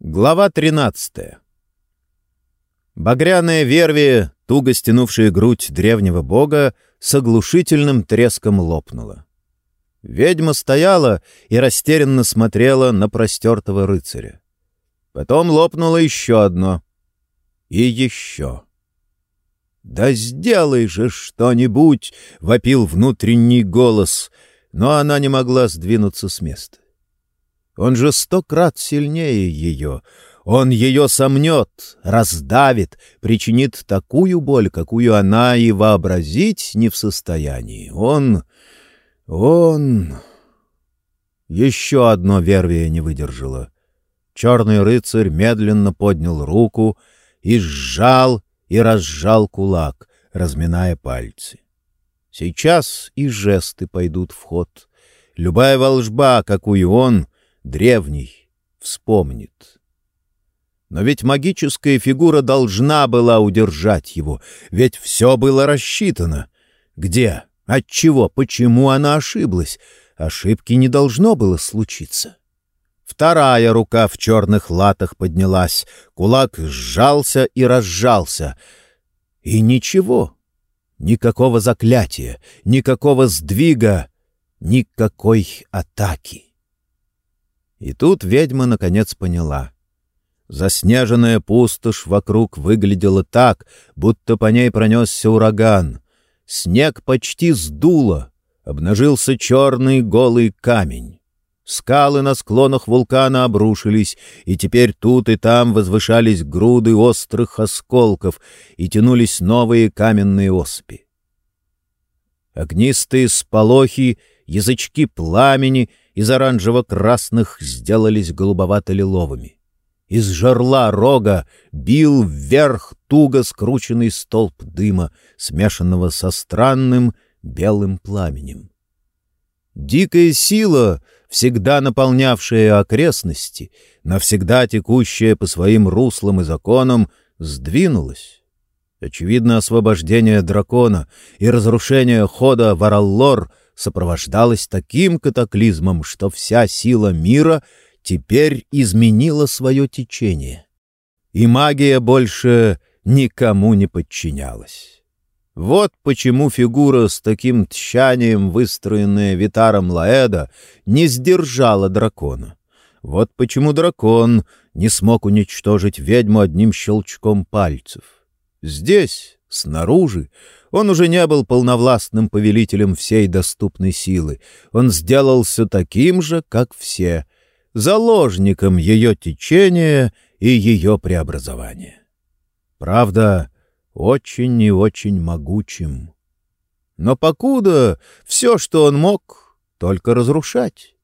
Глава 13 Багряная верви, туго стянувшая грудь древнего бога, с оглушительным треском лопнула. Ведьма стояла и растерянно смотрела на простертого рыцаря. Потом лопнуло еще одно. И еще. «Да сделай же что-нибудь!» — вопил внутренний голос, но она не могла сдвинуться с места. Он же сто крат сильнее ее. Он ее сомнет, раздавит, причинит такую боль, какую она и вообразить не в состоянии. Он... он... Еще одно вервие не выдержало. Черный рыцарь медленно поднял руку и сжал и разжал кулак, разминая пальцы. Сейчас и жесты пойдут в ход. Любая волжба, какую он древний, вспомнит. Но ведь магическая фигура должна была удержать его, ведь все было рассчитано. Где? Отчего? Почему она ошиблась? Ошибки не должно было случиться. Вторая рука в черных латах поднялась, кулак сжался и разжался. И ничего, никакого заклятия, никакого сдвига, никакой атаки. И тут ведьма наконец поняла. Заснеженная пустошь вокруг выглядела так, будто по ней пронесся ураган. Снег почти сдуло, обнажился черный голый камень. Скалы на склонах вулкана обрушились, и теперь тут и там возвышались груды острых осколков и тянулись новые каменные осыпи. Огнистые сполохи, язычки пламени — из оранжево-красных сделались голубовато-лиловыми. Из жерла рога бил вверх туго скрученный столб дыма, смешанного со странным белым пламенем. Дикая сила, всегда наполнявшая окрестности, навсегда текущая по своим руслам и законам, сдвинулась. Очевидно, освобождение дракона и разрушение хода Вараллор — сопровождалось таким катаклизмом, что вся сила мира теперь изменила свое течение. И магия больше никому не подчинялась. Вот почему фигура с таким тщанием, выстроенная Витаром Лаэда, не сдержала дракона. Вот почему дракон не смог уничтожить ведьму одним щелчком пальцев. Здесь, снаружи, он уже не был полновластным повелителем всей доступной силы. Он сделался таким же, как все, заложником ее течения и ее преобразования. Правда, очень и очень могучим. Но покуда все, что он мог, только разрушать.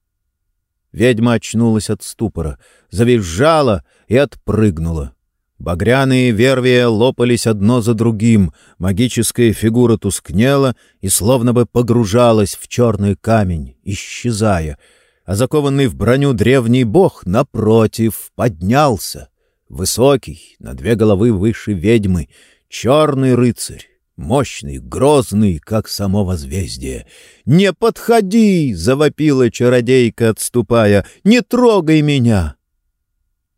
Ведьма очнулась от ступора, завизжала и отпрыгнула. Багряные вервия лопались одно за другим, магическая фигура тускнела и словно бы погружалась в черный камень, исчезая, а закованный в броню древний бог, напротив, поднялся. Высокий, на две головы выше ведьмы, черный рыцарь, мощный, грозный, как само возмездие. «Не подходи!» — завопила чародейка, отступая. «Не трогай меня!»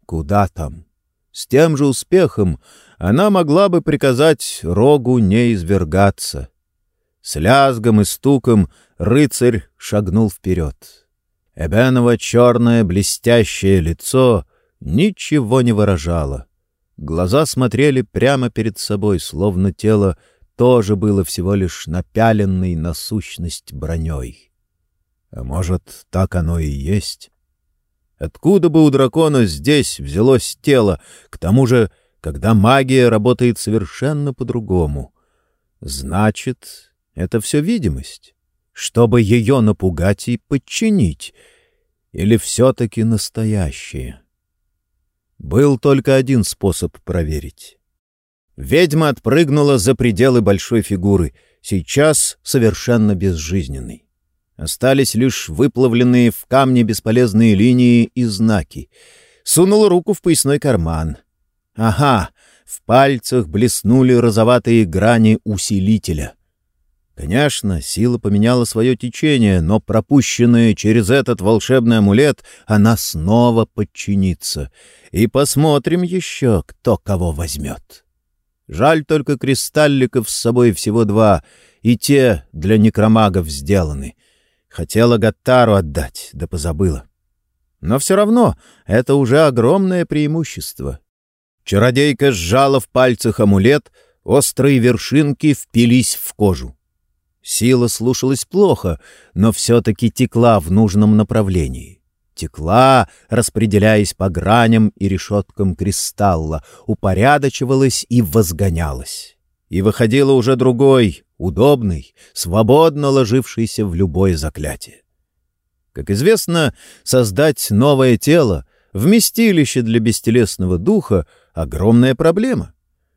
«Куда там?» С тем же успехом она могла бы приказать рогу не извергаться. С лязгом и стуком рыцарь шагнул вперед. Эбеново черное блестящее лицо ничего не выражало. Глаза смотрели прямо перед собой, словно тело тоже было всего лишь напяленной на сущность броней. А может, так оно и есть? Откуда бы у дракона здесь взялось тело, к тому же, когда магия работает совершенно по-другому? Значит, это все видимость, чтобы ее напугать и подчинить, или все-таки настоящее? Был только один способ проверить. Ведьма отпрыгнула за пределы большой фигуры, сейчас совершенно безжизненной. Остались лишь выплавленные в камне бесполезные линии и знаки. Сунул руку в поясной карман. Ага, в пальцах блеснули розоватые грани усилителя. Конечно, сила поменяла свое течение, но пропущенная через этот волшебный амулет, она снова подчинится. И посмотрим еще, кто кого возьмет. Жаль только кристалликов с собой всего два, и те для некромагов сделаны. Хотела Гаттару отдать, да позабыла. Но все равно это уже огромное преимущество. Чародейка сжала в пальцах амулет, острые вершинки впились в кожу. Сила слушалась плохо, но все-таки текла в нужном направлении. Текла, распределяясь по граням и решеткам кристалла, упорядочивалась и возгонялась. И выходила уже другой, удобный, свободно ложившийся в любое заклятие. Как известно, создать новое тело, вместилище для бестелесного духа — огромная проблема.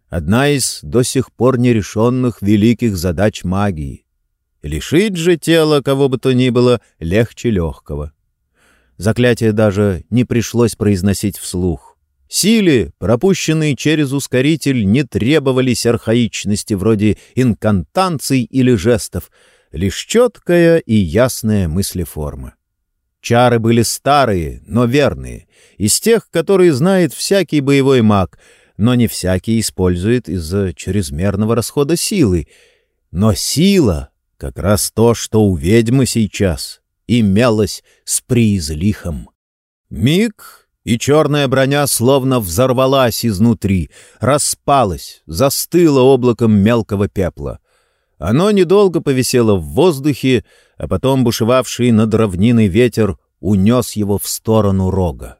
Одна из до сих пор нерешенных великих задач магии. Лишить же тело кого бы то ни было легче легкого. Заклятие даже не пришлось произносить вслух. Силе, пропущенные через ускоритель, не требовались архаичности вроде инкантанций или жестов, лишь четкая и ясная мыслеформа. Чары были старые, но верные, из тех, которые знает всякий боевой маг, но не всякий использует из-за чрезмерного расхода силы. Но сила как раз то, что у ведьмы сейчас имелось с приизлихом. Миг, и черная броня словно взорвалась изнутри, распалась, застыла облаком мелкого пепла. Оно недолго повисело в воздухе, а потом бушевавший над равниной ветер унес его в сторону рога.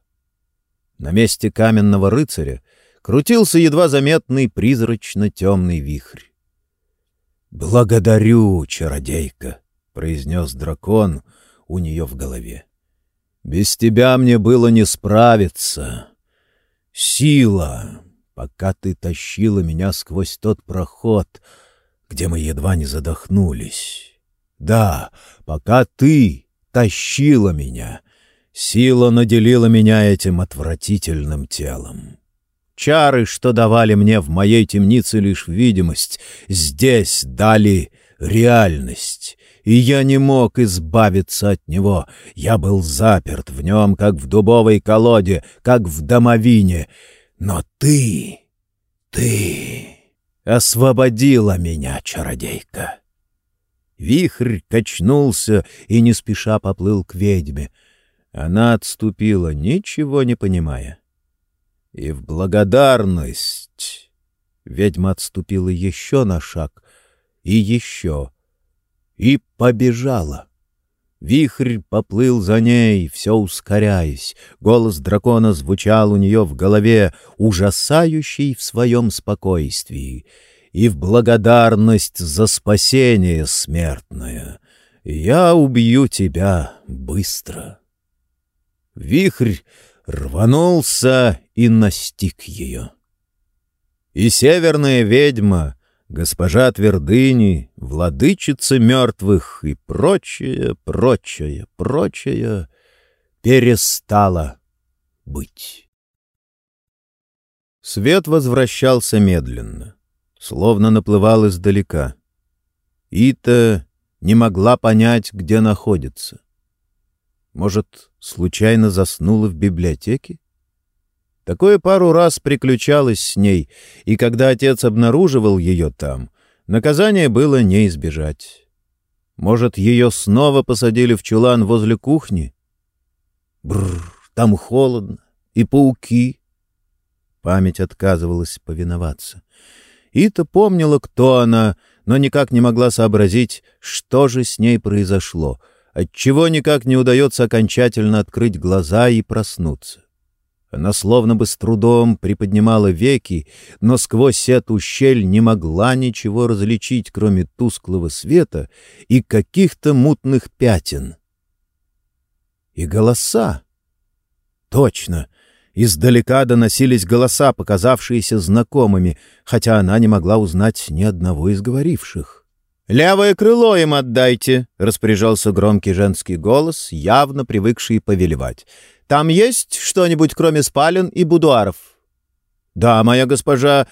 На месте каменного рыцаря крутился едва заметный призрачно-темный вихрь. «Благодарю, чародейка», — произнес дракон у нее в голове. «Без тебя мне было не справиться. Сила, пока ты тащила меня сквозь тот проход, где мы едва не задохнулись. Да, пока ты тащила меня, сила наделила меня этим отвратительным телом». Чары, что давали мне в моей темнице лишь видимость, здесь дали реальность, и я не мог избавиться от него. Я был заперт в нем, как в дубовой колоде, как в домовине. Но ты, ты освободила меня, чародейка. Вихрь качнулся и не спеша поплыл к ведьме. Она отступила, ничего не понимая. И в благодарность ведьма отступила еще на шаг и еще, и побежала. Вихрь поплыл за ней, все ускоряясь. Голос дракона звучал у нее в голове, ужасающий в своем спокойствии. И в благодарность за спасение смертное я убью тебя быстро. Вихрь рванулся и настиг ее. И северная ведьма, госпожа Твердыни, владычица мертвых и прочее, прочее, прочее перестала быть. Свет возвращался медленно, словно наплывал издалека. Ита не могла понять, где находится. Может, случайно заснула в библиотеке? Такое пару раз приключалось с ней, и когда отец обнаруживал ее там, наказание было не избежать. Может, ее снова посадили в чулан возле кухни? Бррр, там холодно, и пауки. Память отказывалась повиноваться. Ита помнила, кто она, но никак не могла сообразить, что же с ней произошло — отчего никак не удается окончательно открыть глаза и проснуться. Она словно бы с трудом приподнимала веки, но сквозь эту щель не могла ничего различить, кроме тусклого света и каких-то мутных пятен. И голоса. Точно, издалека доносились голоса, показавшиеся знакомыми, хотя она не могла узнать ни одного из говоривших. «Левое крыло им отдайте!» — распоряжался громкий женский голос, явно привыкший повелевать. «Там есть что-нибудь, кроме спален и будуаров?» «Да, моя госпожа...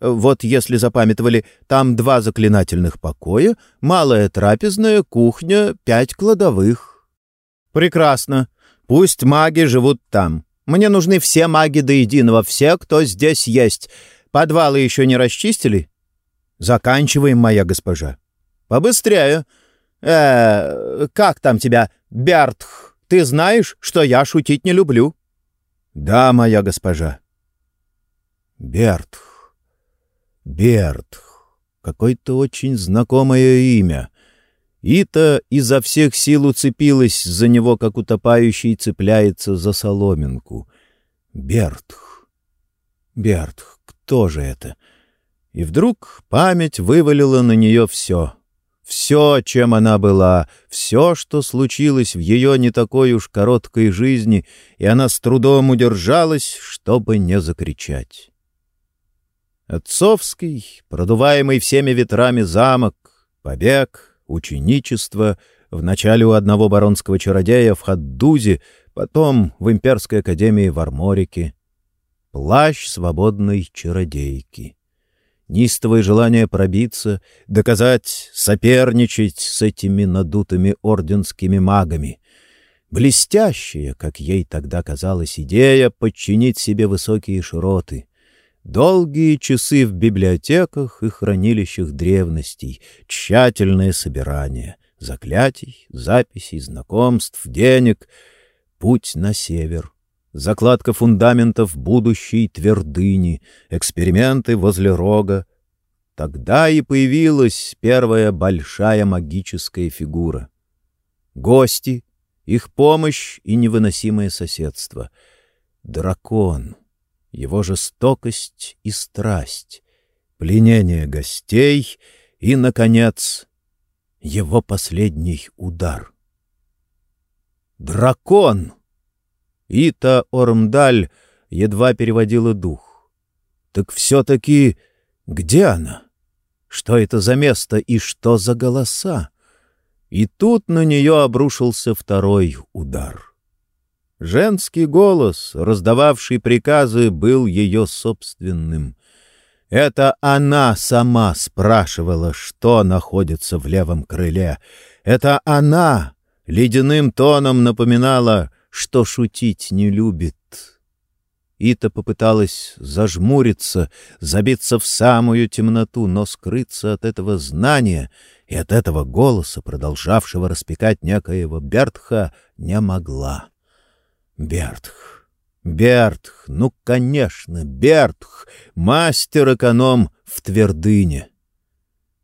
Вот если запамятовали, там два заклинательных покоя, малая трапезная, кухня, пять кладовых. Прекрасно. Пусть маги живут там. Мне нужны все маги до единого, все, кто здесь есть. Подвалы еще не расчистили? Заканчиваем, моя госпожа. Побыстрее. Э, как там тебя, Бертх? Ты знаешь, что я шутить не люблю. Да, моя госпожа. Бертх. Бертх. Какое-то очень знакомое имя. Ита изо всех сил уцепилась за него, как утопающий цепляется за соломинку. Бертх. Бертх. Кто же это? И вдруг память вывалила на нее все. Все, чем она была, все, что случилось в ее не такой уж короткой жизни, и она с трудом удержалась, чтобы не закричать. Отцовский, продуваемый всеми ветрами замок, побег, ученичество, вначале у одного баронского чародея в Хаддузе, потом в Имперской академии в Арморике, плащ свободной чародейки. Нистовое желание пробиться, доказать, соперничать с этими надутыми орденскими магами. Блестящая, как ей тогда казалась, идея подчинить себе высокие широты — Долгие часы в библиотеках и хранилищах древностей, тщательное собирание заклятий, записей, знакомств, денег, путь на север, закладка фундаментов будущей твердыни, эксперименты возле рога. Тогда и появилась первая большая магическая фигура. Гости, их помощь и невыносимое соседство. Дракон — его жестокость и страсть, пленение гостей и, наконец, его последний удар. «Дракон!» Ита Ормдаль едва переводила дух. «Так все-таки где она? Что это за место и что за голоса?» И тут на нее обрушился второй удар — Женский голос, раздававший приказы, был ее собственным. Это она сама спрашивала, что находится в левом крыле. Это она ледяным тоном напоминала, что шутить не любит. Ита попыталась зажмуриться, забиться в самую темноту, но скрыться от этого знания и от этого голоса, продолжавшего распекать некоего Бертха, не могла. Бертх. Бертх, ну, конечно, Бертх, мастер-эконом в твердыне.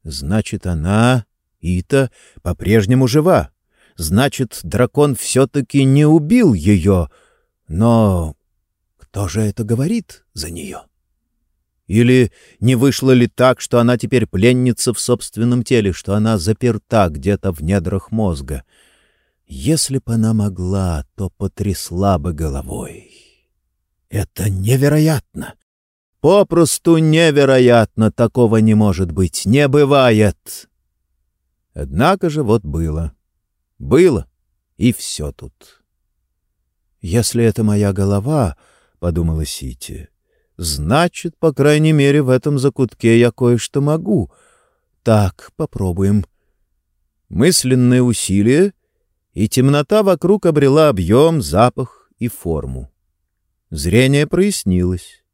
Значит, она, Ита, по-прежнему жива. Значит, дракон все-таки не убил ее. Но кто же это говорит за нее? Или не вышло ли так, что она теперь пленница в собственном теле, что она заперта где-то в недрах мозга — если бы она могла, то потрясла бы головой. Это невероятно! Попросту невероятно! Такого не может быть, не бывает! Однако же вот было. Было, и все тут. «Если это моя голова, — подумала Сити, — значит, по крайней мере, в этом закутке я кое-что могу. Так, попробуем». Мысленное усилие — и темнота вокруг обрела объем, запах и форму. Зрение прояснилось.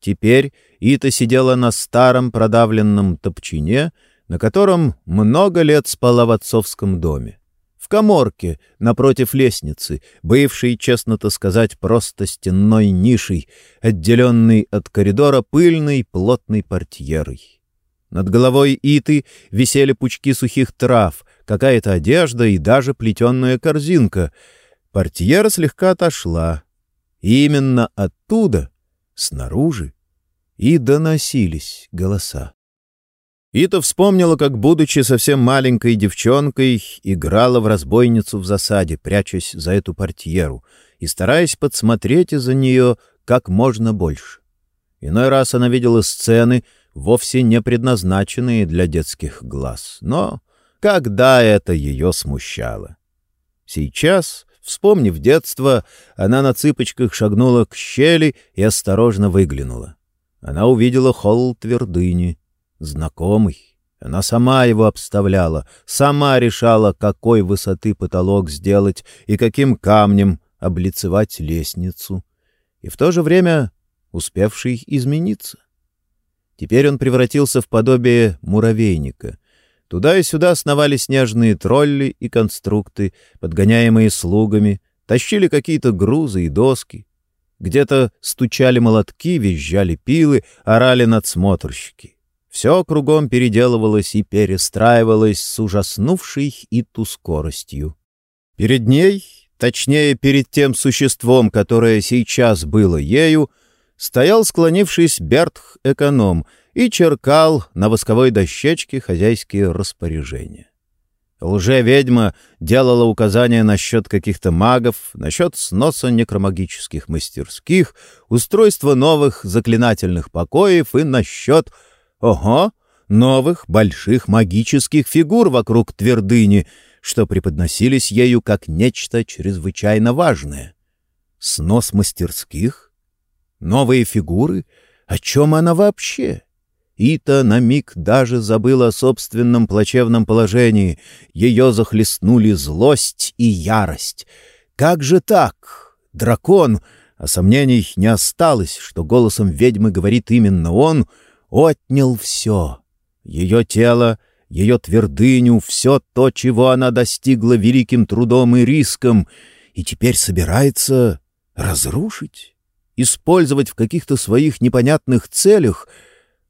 Теперь Ита сидела на старом продавленном топчине, на котором много лет спала в отцовском доме. В коморке, напротив лестницы, бывшей, честно-то сказать, просто стенной нишей, отделенной от коридора пыльной плотной портьерой. Над головой Иты висели пучки сухих трав, какая-то одежда и даже плетеная корзинка. Портьера слегка отошла. И именно оттуда, снаружи, и доносились голоса. Ита вспомнила, как, будучи совсем маленькой девчонкой, играла в разбойницу в засаде, прячась за эту портьеру и стараясь подсмотреть из-за нее как можно больше. Иной раз она видела сцены, вовсе не предназначенные для детских глаз. Но когда это ее смущало? Сейчас, вспомнив детство, она на цыпочках шагнула к щели и осторожно выглянула. она увидела холл твердыни, знакомый. Она сама его обставляла, сама решала, какой высоты потолок сделать и каким камнем облицевать лестницу, и в то же время успевший измениться. Теперь он превратился в подобие муравейника. Туда и сюда сновали снежные тролли и конструкты, подгоняемые слугами, тащили какие-то грузы и доски. Где-то стучали молотки, визжали пилы, орали надсмотрщики. Все кругом переделывалось и перестраивалось с ужаснувшей и ту скоростью. Перед ней, точнее, перед тем существом, которое сейчас было ею, стоял, склонившись, Бертх-эконом и черкал на восковой дощечке хозяйские распоряжения. Лже-ведьма делала указания насчет каких-то магов, насчет сноса некромагических мастерских, устройства новых заклинательных покоев и насчет, ого, новых больших магических фигур вокруг твердыни, что преподносились ею как нечто чрезвычайно важное. Снос мастерских? Новые фигуры? О чем она вообще? Ита на миг даже забыла о собственном плачевном положении. Ее захлестнули злость и ярость. Как же так? Дракон, а сомнений не осталось, что голосом ведьмы говорит именно он, отнял все. Ее тело, ее твердыню, все то, чего она достигла великим трудом и риском, и теперь собирается разрушить, использовать в каких-то своих непонятных целях —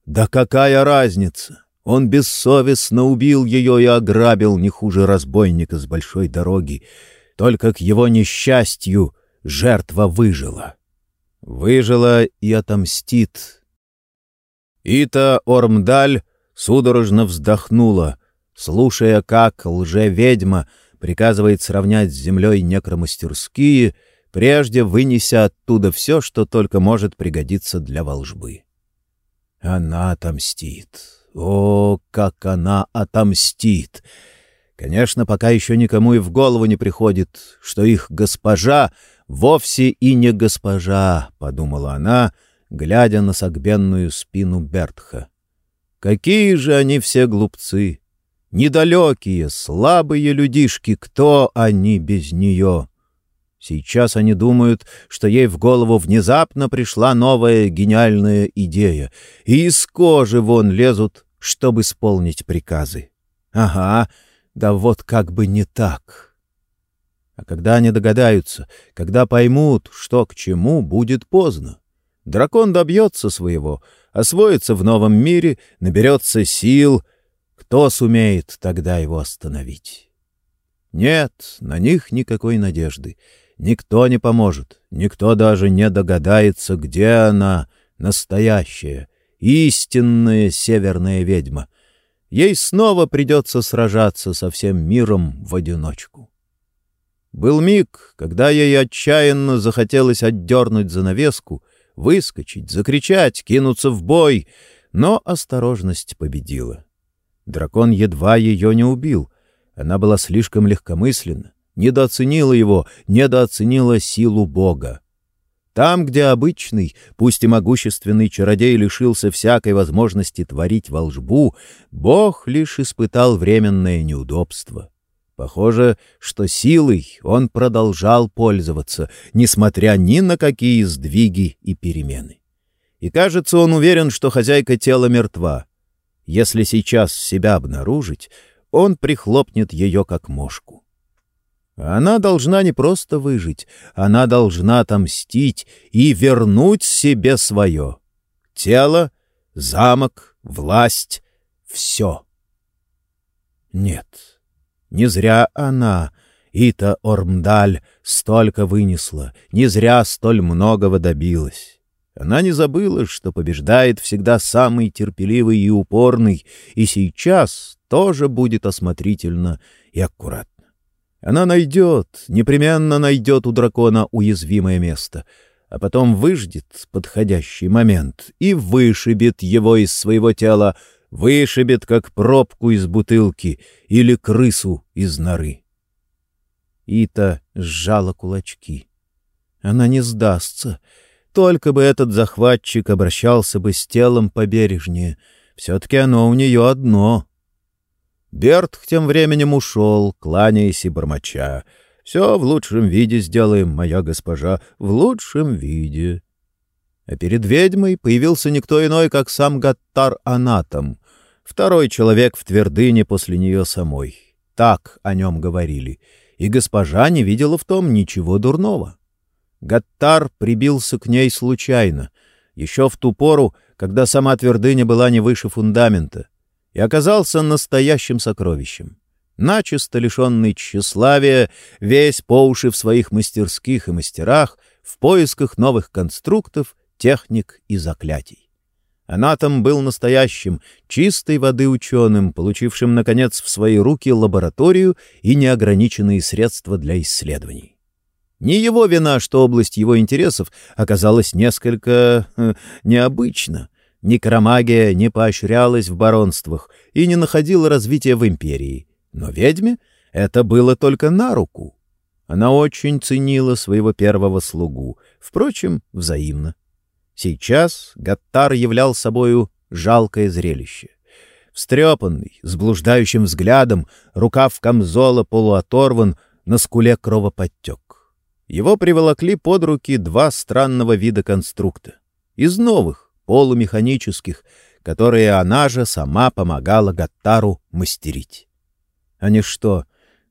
да какая разница? Он бессовестно убил ее и ограбил не хуже разбойника с большой дороги. Только к его несчастью жертва выжила. Выжила и отомстит. Ита Ормдаль судорожно вздохнула, слушая, как лже-ведьма приказывает сравнять с землей некромастерские, прежде вынеся оттуда все, что только может пригодиться для волжбы. Она отомстит. О, как она отомстит! Конечно, пока еще никому и в голову не приходит, что их госпожа вовсе и не госпожа, — подумала она, глядя на согбенную спину Бертха. Какие же они все глупцы! Недалекие, слабые людишки, кто они без нее? Сейчас они думают, что ей в голову внезапно пришла новая гениальная идея, и из кожи вон лезут, чтобы исполнить приказы. Ага, да вот как бы не так. А когда они догадаются, когда поймут, что к чему, будет поздно. Дракон добьется своего, освоится в новом мире, наберется сил. Кто сумеет тогда его остановить? Нет, на них никакой надежды. Никто не поможет, никто даже не догадается, где она, настоящая, истинная северная ведьма. Ей снова придется сражаться со всем миром в одиночку. Был миг, когда ей отчаянно захотелось отдернуть занавеску, выскочить, закричать, кинуться в бой, но осторожность победила. Дракон едва ее не убил. Она была слишком легкомысленна недооценила его, недооценила силу Бога. Там, где обычный, пусть и могущественный чародей лишился всякой возможности творить волжбу, Бог лишь испытал временное неудобство. Похоже, что силой он продолжал пользоваться, несмотря ни на какие сдвиги и перемены. И кажется, он уверен, что хозяйка тела мертва. Если сейчас себя обнаружить, он прихлопнет ее как мошку. Она должна не просто выжить, она должна отомстить и вернуть себе свое. Тело, замок, власть — все. Нет, не зря она, Ита Ормдаль, столько вынесла, не зря столь многого добилась. Она не забыла, что побеждает всегда самый терпеливый и упорный, и сейчас тоже будет осмотрительно и аккуратно. Она найдет, непременно найдет у дракона уязвимое место, а потом выждет подходящий момент и вышибет его из своего тела, вышибет, как пробку из бутылки или крысу из норы. Ита сжала кулачки. Она не сдастся. только бы этот захватчик обращался бы с телом побережнее. Все-таки оно у нее одно. Берт тем временем ушел, кланяясь и бормоча. «Все в лучшем виде сделаем, моя госпожа, в лучшем виде». А перед ведьмой появился никто иной, как сам Гаттар Анатом, второй человек в твердыне после нее самой. Так о нем говорили, и госпожа не видела в том ничего дурного. Гаттар прибился к ней случайно, еще в ту пору, когда сама твердыня была не выше фундамента, и оказался настоящим сокровищем. Начисто лишенный тщеславия, весь по уши в своих мастерских и мастерах, в поисках новых конструктов, техник и заклятий. Анатом был настоящим, чистой воды ученым, получившим, наконец, в свои руки лабораторию и неограниченные средства для исследований. Не его вина, что область его интересов оказалась несколько э, необычна. Некромагия не поощрялась в баронствах и не находила развития в империи. Но ведьме это было только на руку. Она очень ценила своего первого слугу, впрочем, взаимно. Сейчас Гаттар являл собою жалкое зрелище. Встрепанный, с блуждающим взглядом, рукав камзола полуоторван, на скуле кровоподтек. Его приволокли под руки два странного вида конструкта. Из новых, полумеханических, которые она же сама помогала Гаттару мастерить. Они что,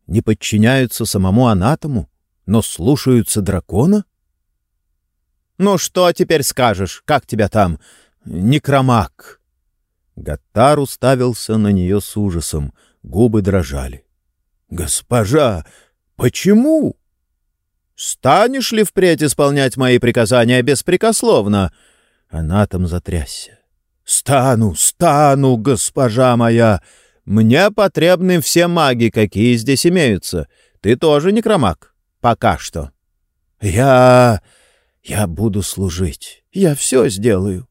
не подчиняются самому анатому, но слушаются дракона? «Ну что теперь скажешь? Как тебя там? Некромак!» Гаттар уставился на нее с ужасом, губы дрожали. «Госпожа, почему?» Станешь ли впредь исполнять мои приказания беспрекословно?» Там затрясся. «Стану, стану, госпожа моя! Мне потребны все маги, какие здесь имеются. Ты тоже некромаг. Пока что». «Я... я буду служить. Я все сделаю».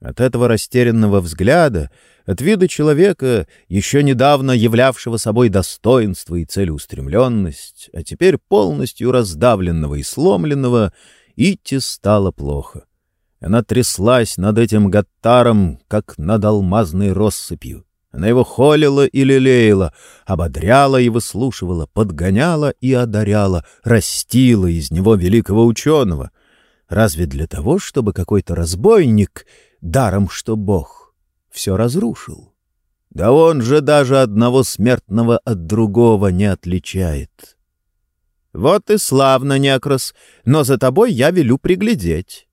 От этого растерянного взгляда от вида человека, еще недавно являвшего собой достоинство и целеустремленность, а теперь полностью раздавленного и сломленного, Ити стало плохо. Она тряслась над этим гаттаром, как над алмазной россыпью. Она его холила и лелеяла, ободряла и выслушивала, подгоняла и одаряла, растила из него великого ученого. Разве для того, чтобы какой-то разбойник, даром что Бог, все разрушил. Да он же даже одного смертного от другого не отличает. Вот и славно, Некрос, но за тобой я велю приглядеть.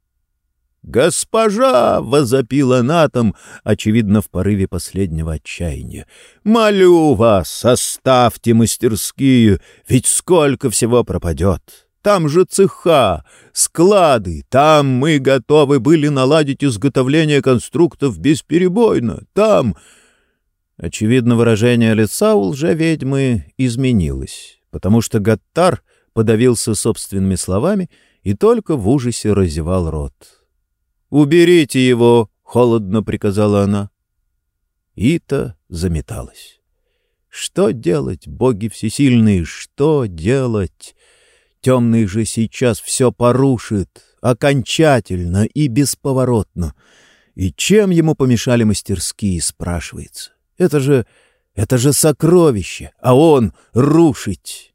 «Госпожа!» — возопила Натом, очевидно, в порыве последнего отчаяния. «Молю вас, оставьте мастерские, ведь сколько всего пропадет!» Там же цеха, склады. Там мы готовы были наладить изготовление конструктов бесперебойно. Там...» Очевидно, выражение лица у лжеведьмы изменилось, потому что Гаттар подавился собственными словами и только в ужасе разевал рот. «Уберите его!» — холодно приказала она. Ита заметалась. «Что делать, боги всесильные, что делать?» Темный же сейчас все порушит, окончательно и бесповоротно. И чем ему помешали мастерские, спрашивается. Это же... это же сокровище, а он рушить.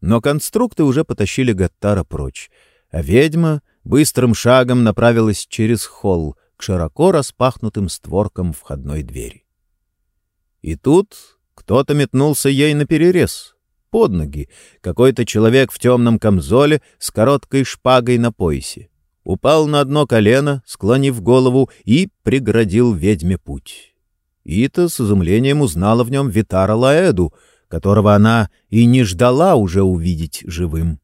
Но конструкты уже потащили Гаттара прочь, а ведьма быстрым шагом направилась через холл к широко распахнутым створкам входной двери. И тут кто-то метнулся ей на перерез под ноги какой-то человек в темном камзоле с короткой шпагой на поясе. Упал на одно колено, склонив голову, и преградил ведьме путь. Ита с изумлением узнала в нем Витара Лаэду, которого она и не ждала уже увидеть живым.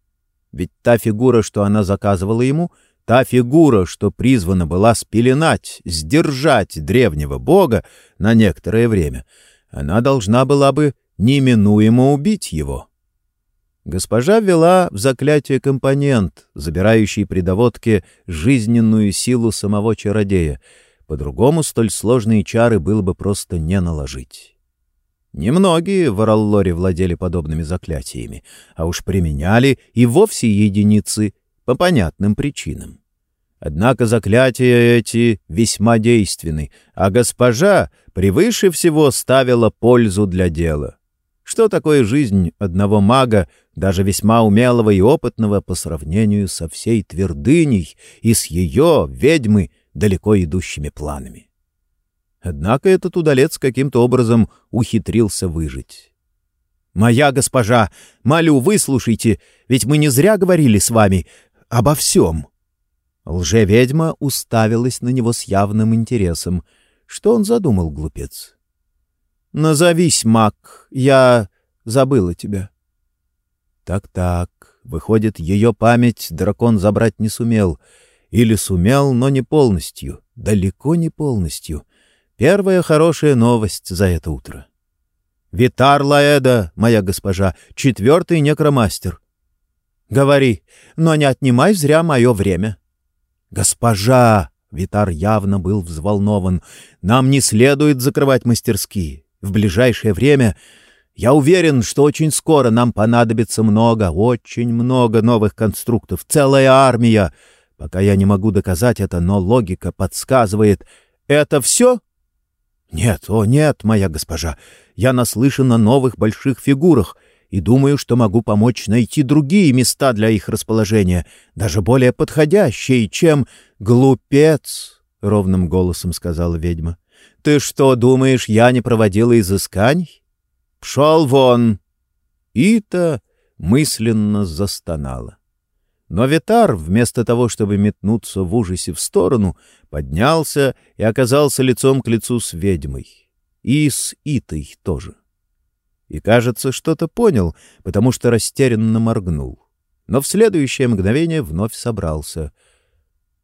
Ведь та фигура, что она заказывала ему, та фигура, что призвана была спеленать, сдержать древнего бога на некоторое время, она должна была бы неминуемо убить его. Госпожа ввела в заклятие компонент, забирающий при доводке жизненную силу самого чародея. По-другому столь сложные чары было бы просто не наложить. Немногие в Ораллоре владели подобными заклятиями, а уж применяли и вовсе единицы по понятным причинам. Однако заклятия эти весьма действенны, а госпожа превыше всего ставила пользу для дела. Что такое жизнь одного мага, даже весьма умелого и опытного по сравнению со всей твердыней и с ее, ведьмы, далеко идущими планами? Однако этот удалец каким-то образом ухитрился выжить. «Моя госпожа, молю, выслушайте, ведь мы не зря говорили с вами обо всем». Лже-ведьма уставилась на него с явным интересом. Что он задумал, глупец? «Назовись, маг, я забыла тебя». Так-так, выходит, ее память дракон забрать не сумел. Или сумел, но не полностью, далеко не полностью. Первая хорошая новость за это утро. «Витар Лаэда, моя госпожа, четвертый некромастер». «Говори, но не отнимай зря мое время». «Госпожа!» — Витар явно был взволнован. «Нам не следует закрывать мастерские. В ближайшее время я уверен, что очень скоро нам понадобится много, очень много новых конструктов, целая армия. Пока я не могу доказать это, но логика подсказывает. Это все?» «Нет, о нет, моя госпожа, я наслышан о новых больших фигурах и думаю, что могу помочь найти другие места для их расположения, даже более подходящие, чем глупец», — ровным голосом сказала ведьма. «Ты что, думаешь, я не проводила изысканий? Пшел вон!» Ита мысленно застонала. Но Витар, вместо того, чтобы метнуться в ужасе в сторону, поднялся и оказался лицом к лицу с ведьмой. И с Итой тоже. И, кажется, что-то понял, потому что растерянно моргнул. Но в следующее мгновение вновь собрался.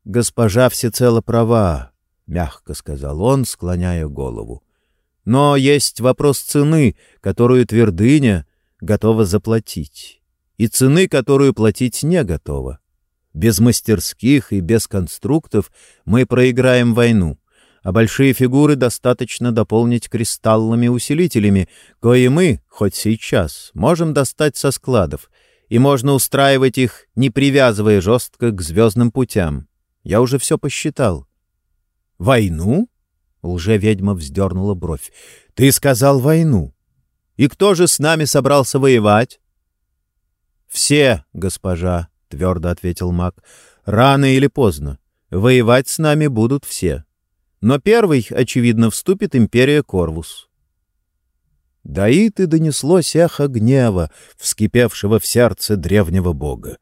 «Госпожа всецело права», — мягко сказал он, склоняя голову. «Но есть вопрос цены, которую твердыня готова заплатить» и цены, которую платить не готова. Без мастерских и без конструктов мы проиграем войну, а большие фигуры достаточно дополнить кристаллами-усилителями, кои мы, хоть сейчас, можем достать со складов, и можно устраивать их, не привязывая жестко к звездным путям. Я уже все посчитал. «Войну?» — лже-ведьма вздернула бровь. «Ты сказал войну. И кто же с нами собрался воевать?» «Все, госпожа», — твердо ответил маг, — «рано или поздно. Воевать с нами будут все. Но первый, очевидно, вступит империя Корвус». Даит и донеслось эхо гнева, вскипевшего в сердце древнего бога.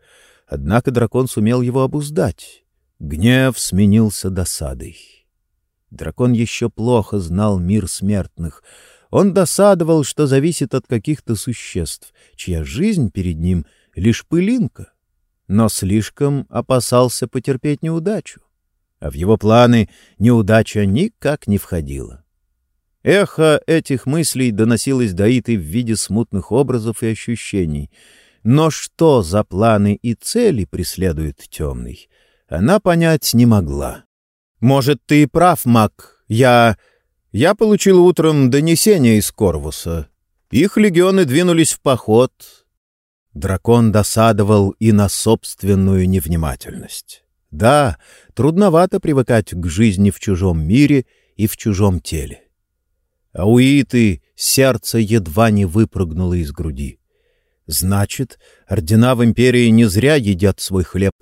Однако дракон сумел его обуздать. Гнев сменился досадой. Дракон еще плохо знал мир смертных. Он досадовал, что зависит от каких-то существ, чья жизнь перед ним — лишь пылинка, но слишком опасался потерпеть неудачу, а в его планы неудача никак не входила. Эхо этих мыслей доносилось до Иты в виде смутных образов и ощущений. Но что за планы и цели преследует темный, она понять не могла. «Может, ты и прав, маг. Я... я получил утром донесение из Корвуса. Их легионы двинулись в поход, Дракон досадовал и на собственную невнимательность. Да, трудновато привыкать к жизни в чужом мире и в чужом теле. А у Иты сердце едва не выпрыгнуло из груди. Значит, ордена в империи не зря едят свой хлеб.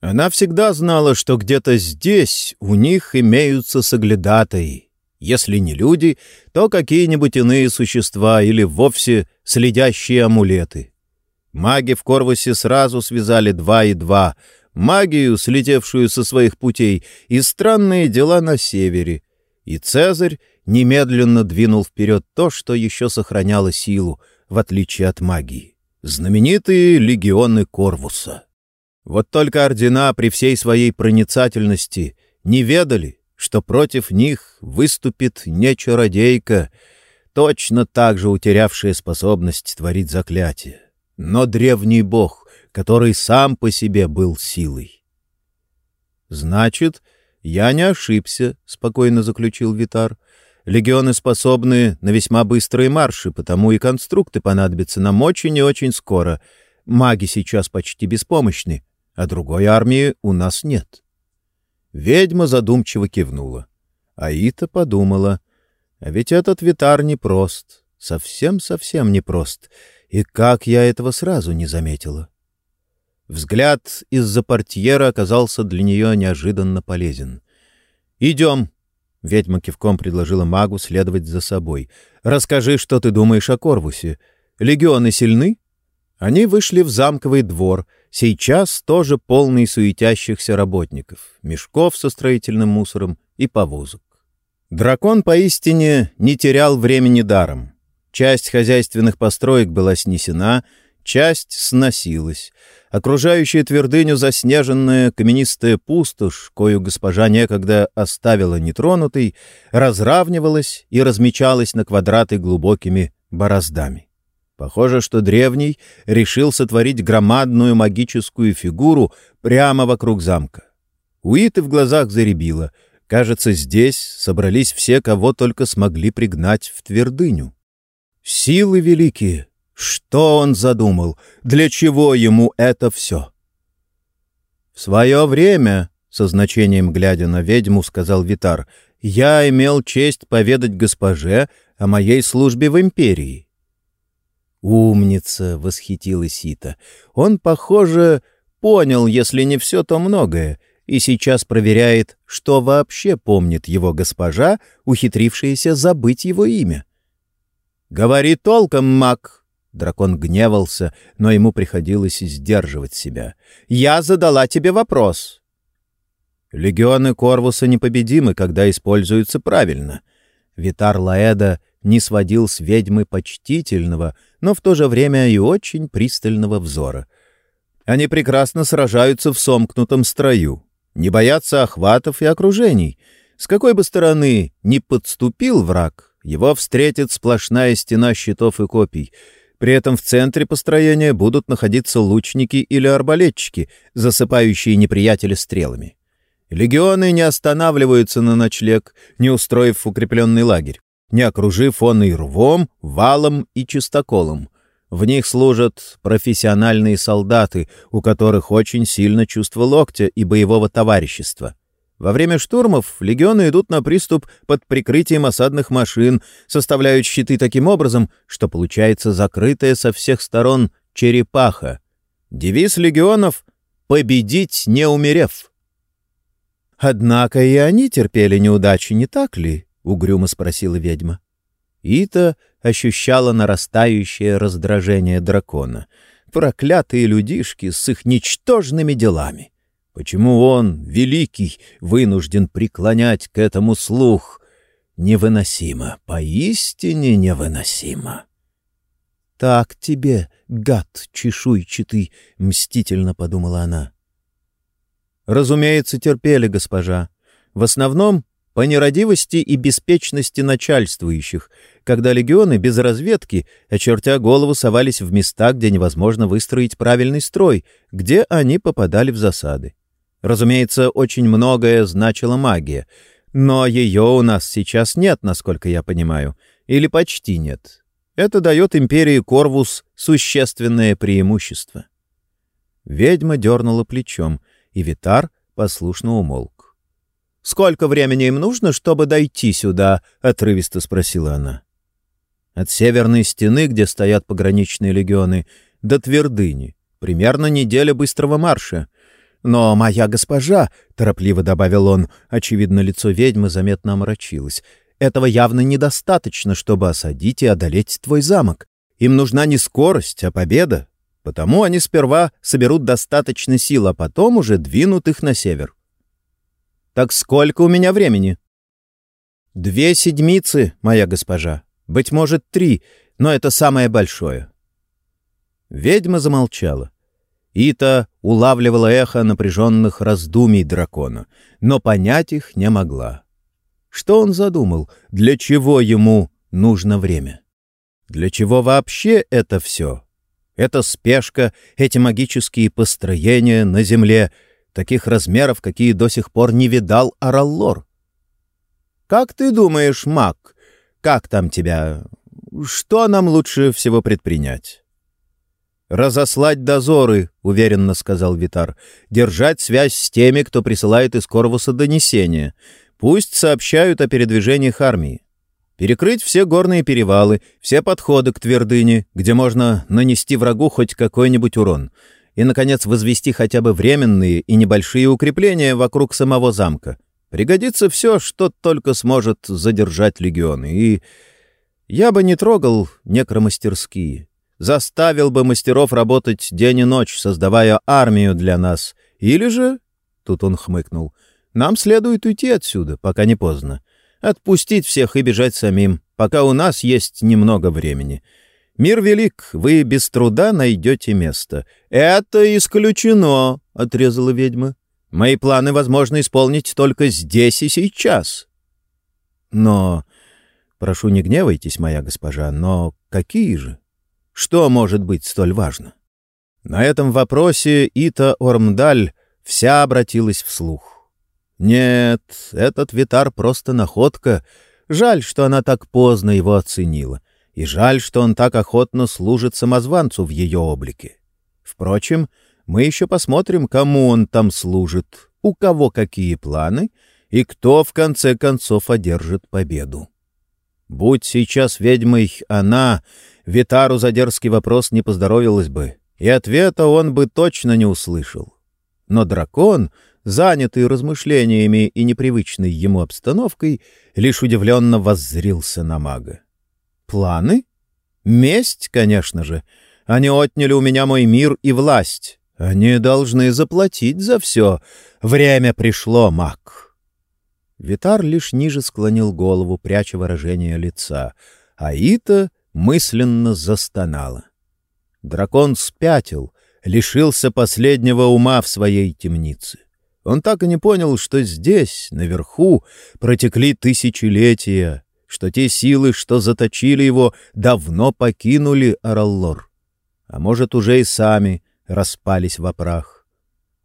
Она всегда знала, что где-то здесь у них имеются соглядатаи. Если не люди, то какие-нибудь иные существа или вовсе следящие амулеты — Маги в Корвусе сразу связали два и два, магию, слетевшую со своих путей, и странные дела на севере. И Цезарь немедленно двинул вперед то, что еще сохраняло силу, в отличие от магии. Знаменитые легионы Корвуса. Вот только ордена при всей своей проницательности не ведали, что против них выступит не чародейка, точно так же утерявшая способность творить заклятия но древний бог, который сам по себе был силой. «Значит, я не ошибся», — спокойно заключил Витар. «Легионы способны на весьма быстрые марши, потому и конструкты понадобятся нам очень и очень скоро. Маги сейчас почти беспомощны, а другой армии у нас нет». Ведьма задумчиво кивнула. Аита подумала. А ведь этот Витар непрост. Совсем-совсем непрост. И как я этого сразу не заметила? Взгляд из-за портьера оказался для нее неожиданно полезен. «Идем!» — ведьма кивком предложила магу следовать за собой. «Расскажи, что ты думаешь о Корвусе. Легионы сильны?» Они вышли в замковый двор, сейчас тоже полный суетящихся работников, мешков со строительным мусором и повозок. Дракон поистине не терял времени даром. Часть хозяйственных построек была снесена, часть сносилась. Окружающая твердыню заснеженная каменистая пустошь, кою госпожа некогда оставила нетронутой, разравнивалась и размечалась на квадраты глубокими бороздами. Похоже, что древний решил сотворить громадную магическую фигуру прямо вокруг замка. Уиты в глазах заребило. Кажется, здесь собрались все, кого только смогли пригнать в твердыню. Силы великие! Что он задумал? Для чего ему это все? В свое время, со значением глядя на ведьму, сказал Витар, я имел честь поведать госпоже о моей службе в империи. «Умница!» — восхитилась Сита. «Он, похоже, понял, если не все, то многое, и сейчас проверяет, что вообще помнит его госпожа, ухитрившаяся забыть его имя». «Говори толком, маг!» Дракон гневался, но ему приходилось сдерживать себя. «Я задала тебе вопрос». Легионы Корвуса непобедимы, когда используются правильно. Витар Лаэда не сводил с ведьмы почтительного, но в то же время и очень пристального взора. Они прекрасно сражаются в сомкнутом строю, не боятся охватов и окружений. С какой бы стороны ни подступил враг, его встретит сплошная стена щитов и копий. При этом в центре построения будут находиться лучники или арбалетчики, засыпающие неприятеля стрелами. Легионы не останавливаются на ночлег, не устроив укрепленный лагерь не окружив он и рвом, валом и чистоколом. В них служат профессиональные солдаты, у которых очень сильно чувство локтя и боевого товарищества. Во время штурмов легионы идут на приступ под прикрытием осадных машин, составляют щиты таким образом, что получается закрытая со всех сторон черепаха. Девиз легионов — «победить, не умерев». Однако и они терпели неудачи, не так ли? угрюмо спросила ведьма. Ита ощущала нарастающее раздражение дракона. Проклятые людишки с их ничтожными делами. Почему он, великий, вынужден преклонять к этому слух? Невыносимо, поистине невыносимо. — Так тебе, гад чешуйчатый, — мстительно подумала она. — Разумеется, терпели, госпожа. В основном по нерадивости и беспечности начальствующих, когда легионы без разведки, очертя голову, совались в места, где невозможно выстроить правильный строй, где они попадали в засады. Разумеется, очень многое значила магия, но ее у нас сейчас нет, насколько я понимаю, или почти нет. Это дает империи Корвус существенное преимущество. Ведьма дернула плечом, и Витар послушно умолк. «Сколько времени им нужно, чтобы дойти сюда?» — отрывисто спросила она. От северной стены, где стоят пограничные легионы, до твердыни. Примерно неделя быстрого марша. «Но моя госпожа», — торопливо добавил он, очевидно, лицо ведьмы заметно омрачилось, «этого явно недостаточно, чтобы осадить и одолеть твой замок. Им нужна не скорость, а победа. Потому они сперва соберут достаточно сил, а потом уже двинут их на север. Так сколько у меня времени? Две седмицы, моя госпожа. Быть может, три, но это самое большое. Ведьма замолчала. Ита улавливала эхо напряженных раздумий дракона, но понять их не могла. Что он задумал? Для чего ему нужно время? Для чего вообще это все? Эта спешка, эти магические построения на земле — таких размеров, какие до сих пор не видал Араллор. «Как ты думаешь, маг, как там тебя? Что нам лучше всего предпринять?» «Разослать дозоры», — уверенно сказал Витар. «Держать связь с теми, кто присылает из Корвуса донесения. Пусть сообщают о передвижениях армии. Перекрыть все горные перевалы, все подходы к твердыне, где можно нанести врагу хоть какой-нибудь урон. И, наконец, возвести хотя бы временные и небольшие укрепления вокруг самого замка. Пригодится все, что только сможет задержать легионы. И я бы не трогал некромастерские заставил бы мастеров работать день и ночь, создавая армию для нас. Или же, — тут он хмыкнул, — нам следует уйти отсюда, пока не поздно. Отпустить всех и бежать самим, пока у нас есть немного времени. Мир велик, вы без труда найдете место. — Это исключено, — отрезала ведьма. — Мои планы возможно исполнить только здесь и сейчас. — Но... Прошу, не гневайтесь, моя госпожа, но какие же? — что может быть столь важно? На этом вопросе Ита Ормдаль вся обратилась вслух. Нет, этот Витар просто находка. Жаль, что она так поздно его оценила. И жаль, что он так охотно служит самозванцу в ее облике. Впрочем, мы еще посмотрим, кому он там служит, у кого какие планы и кто в конце концов одержит победу. Будь сейчас ведьмой она, Витару за дерзкий вопрос не поздоровилась бы, и ответа он бы точно не услышал. Но дракон, занятый размышлениями и непривычной ему обстановкой, лишь удивленно воззрился на мага. «Планы? Месть, конечно же. Они отняли у меня мой мир и власть. Они должны заплатить за все. Время пришло, маг». Витар лишь ниже склонил голову, пряча выражение лица, а Ита мысленно застонала. Дракон спятил, лишился последнего ума в своей темнице. Он так и не понял, что здесь, наверху, протекли тысячелетия, что те силы, что заточили его, давно покинули Араллор. А может, уже и сами распались в прах.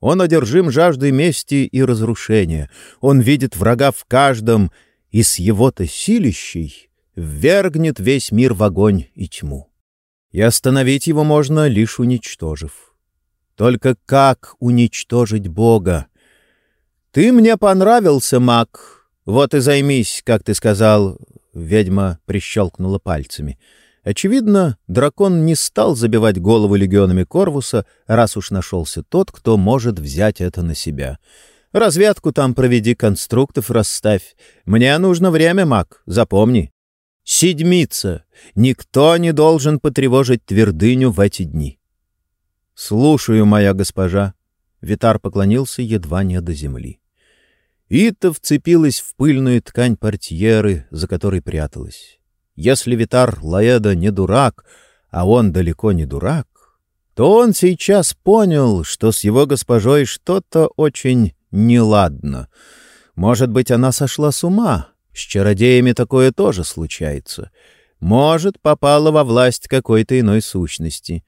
Он одержим жаждой мести и разрушения. Он видит врага в каждом, и с его-то силищей ввергнет весь мир в огонь и тьму. И остановить его можно, лишь уничтожив. Только как уничтожить Бога? Ты мне понравился, маг. Вот и займись, как ты сказал. Ведьма прищелкнула пальцами. Очевидно, дракон не стал забивать голову легионами Корвуса, раз уж нашелся тот, кто может взять это на себя. Разведку там проведи, конструктов расставь. Мне нужно время, маг, запомни. Седьмица. Никто не должен потревожить твердыню в эти дни. — Слушаю, моя госпожа. Витар поклонился едва не до земли. Ита вцепилась в пыльную ткань портьеры, за которой пряталась. Если Витар Лаэда не дурак, а он далеко не дурак, то он сейчас понял, что с его госпожой что-то очень неладно. Может быть, она сошла с ума, с чародеями такое тоже случается. Может, попала во власть какой-то иной сущности.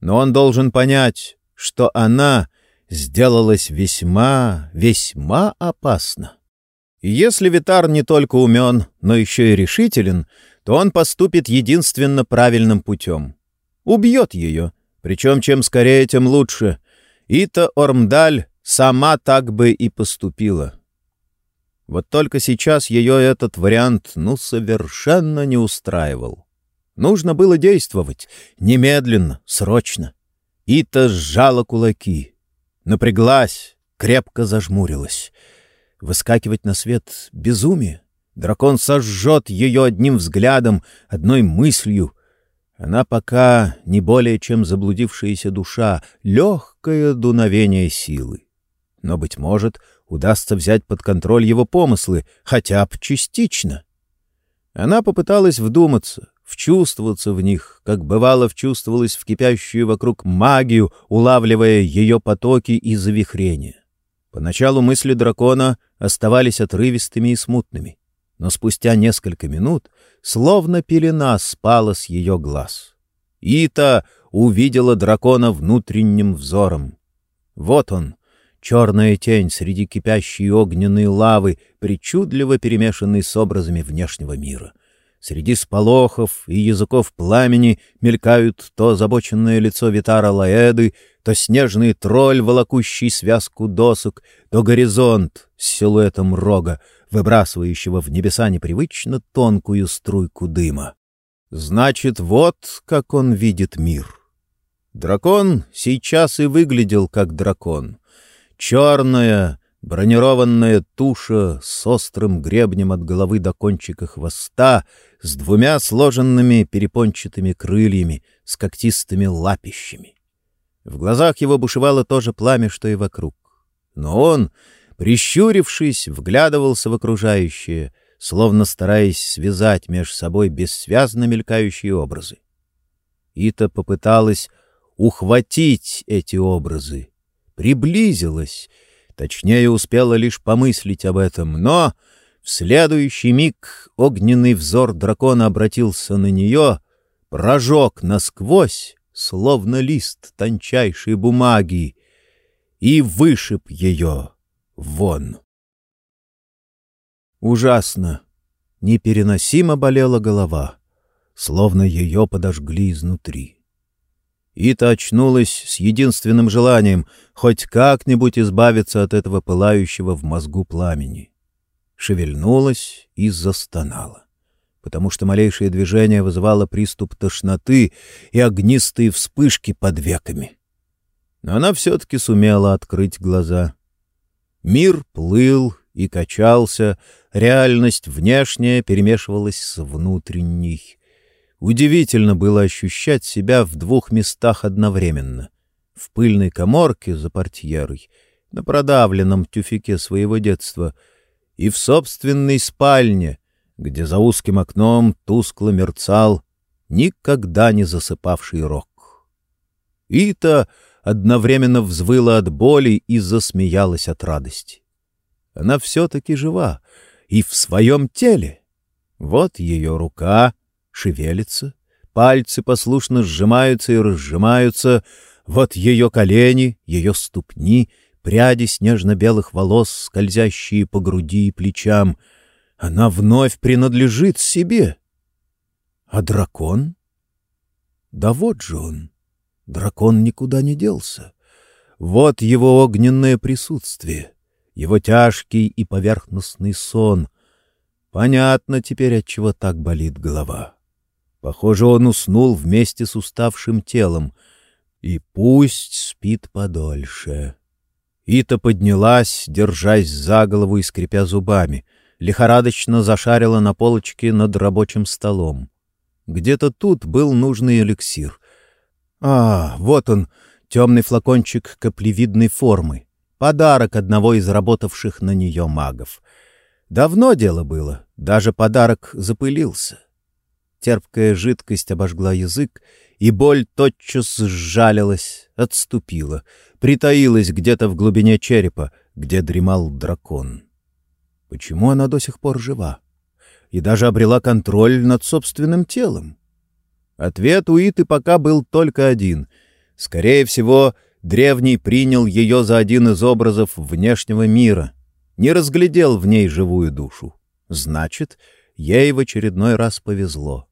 Но он должен понять, что она сделалась весьма, весьма опасна. И если Витар не только умен, но еще и решителен, то он поступит единственно правильным путем. Убьет ее, причем чем скорее, тем лучше. Ита Ормдаль сама так бы и поступила. Вот только сейчас ее этот вариант ну совершенно не устраивал. Нужно было действовать. Немедленно, срочно. Ита сжала кулаки. Напряглась, крепко зажмурилась. Выскакивать на свет — безумие. Дракон сожжет ее одним взглядом, одной мыслью. Она пока не более чем заблудившаяся душа, легкое дуновение силы. Но, быть может, удастся взять под контроль его помыслы, хотя бы частично. Она попыталась вдуматься, вчувствоваться в них, как бывало вчувствовалась в кипящую вокруг магию, улавливая ее потоки и завихрения. Поначалу мысли дракона оставались отрывистыми и смутными, но спустя несколько минут словно пелена спала с ее глаз. Ита увидела дракона внутренним взором. Вот он, черная тень среди кипящей огненной лавы, причудливо перемешанной с образами внешнего мира. Среди сполохов и языков пламени мелькают то озабоченное лицо Витара Лаэды, то снежный тролль, волокущий связку досок, то горизонт с силуэтом рога, выбрасывающего в небеса непривычно тонкую струйку дыма. Значит, вот как он видит мир. Дракон сейчас и выглядел как дракон. Черная, бронированная туша с острым гребнем от головы до кончика хвоста, с двумя сложенными перепончатыми крыльями, с когтистыми лапищами. В глазах его бушевало то же пламя, что и вокруг. Но он, прищурившись, вглядывался в окружающее, словно стараясь связать между собой бессвязно мелькающие образы. Ита попыталась ухватить эти образы, приблизилась, точнее успела лишь помыслить об этом, но в следующий миг огненный взор дракона обратился на нее, прожег насквозь, словно лист тончайшей бумаги, и вышиб ее вон. Ужасно, непереносимо болела голова, словно ее подожгли изнутри. Ита очнулась с единственным желанием хоть как-нибудь избавиться от этого пылающего в мозгу пламени. Шевельнулась и застонала, потому что малейшее движение вызывало приступ тошноты и огнистые вспышки под веками. Но она все-таки сумела открыть глаза. Мир плыл и качался, реальность внешняя перемешивалась с внутренней. Удивительно было ощущать себя в двух местах одновременно. В пыльной коморке за портьерой, на продавленном тюфике своего детства, и в собственной спальне, где за узким окном тускло мерцал никогда не засыпавший рок. Ита одновременно взвыла от боли и засмеялась от радости. Она все-таки жива и в своем теле. Вот ее рука — шевелится, пальцы послушно сжимаются и разжимаются, вот ее колени, ее ступни, пряди снежно-белых волос, скользящие по груди и плечам. Она вновь принадлежит себе. А дракон? Да вот же он. Дракон никуда не делся. Вот его огненное присутствие, его тяжкий и поверхностный сон. Понятно теперь, от чего так болит голова. Похоже, он уснул вместе с уставшим телом. И пусть спит подольше. Ита поднялась, держась за голову и скрипя зубами. Лихорадочно зашарила на полочке над рабочим столом. Где-то тут был нужный эликсир. А, вот он, темный флакончик каплевидной формы. Подарок одного из работавших на нее магов. Давно дело было, даже подарок запылился. Терпкая жидкость обожгла язык, и боль тотчас сжалилась, отступила, притаилась где-то в глубине черепа, где дремал дракон. Почему она до сих пор жива? И даже обрела контроль над собственным телом? Ответ у Иты пока был только один. Скорее всего, древний принял ее за один из образов внешнего мира, не разглядел в ней живую душу. Значит, ей в очередной раз повезло.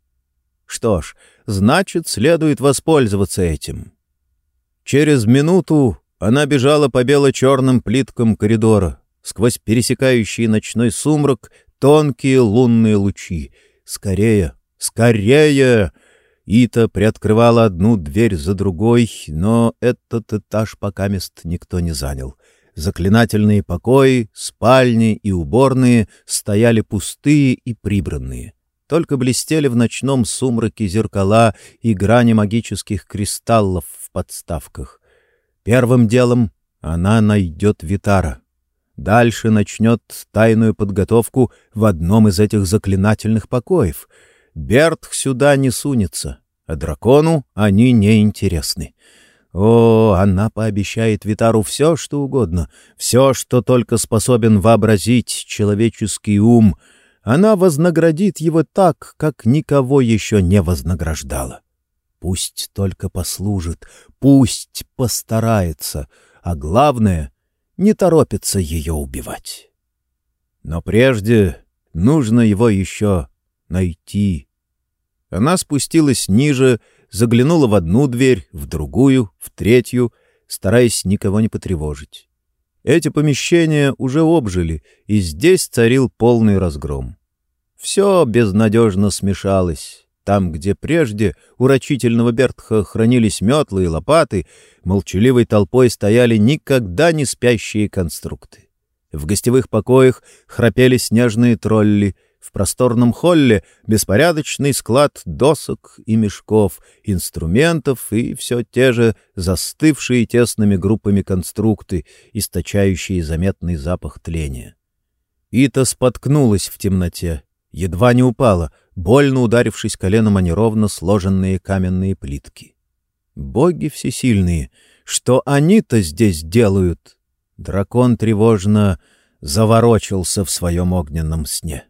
Что ж, значит, следует воспользоваться этим. Через минуту она бежала по бело-черным плиткам коридора, сквозь пересекающий ночной сумрак тонкие лунные лучи. Скорее, скорее! Ита приоткрывала одну дверь за другой, но этот этаж пока мест никто не занял. Заклинательные покои, спальни и уборные стояли пустые и прибранные. Только блестели в ночном сумраке зеркала и грани магических кристаллов в подставках. Первым делом она найдет Витара. Дальше начнет тайную подготовку в одном из этих заклинательных покоев. Бертх сюда не сунется, а дракону они не интересны. О, она пообещает Витару все, что угодно, все, что только способен вообразить человеческий ум — она вознаградит его так, как никого еще не вознаграждала. Пусть только послужит, пусть постарается, а главное, не торопится ее убивать. Но прежде нужно его еще найти. Она спустилась ниже, заглянула в одну дверь, в другую, в третью, стараясь никого не потревожить. Эти помещения уже обжили, и здесь царил полный разгром. Все безнадежно смешалось. Там, где прежде у рачительного Бертха хранились метлы и лопаты, молчаливой толпой стояли никогда не спящие конструкты. В гостевых покоях храпели снежные тролли — в просторном холле беспорядочный склад досок и мешков, инструментов и все те же застывшие тесными группами конструкты, источающие заметный запах тления. Ита споткнулась в темноте, едва не упала, больно ударившись коленом о неровно сложенные каменные плитки. Боги всесильные, что они-то здесь делают? Дракон тревожно заворочился в своем огненном сне.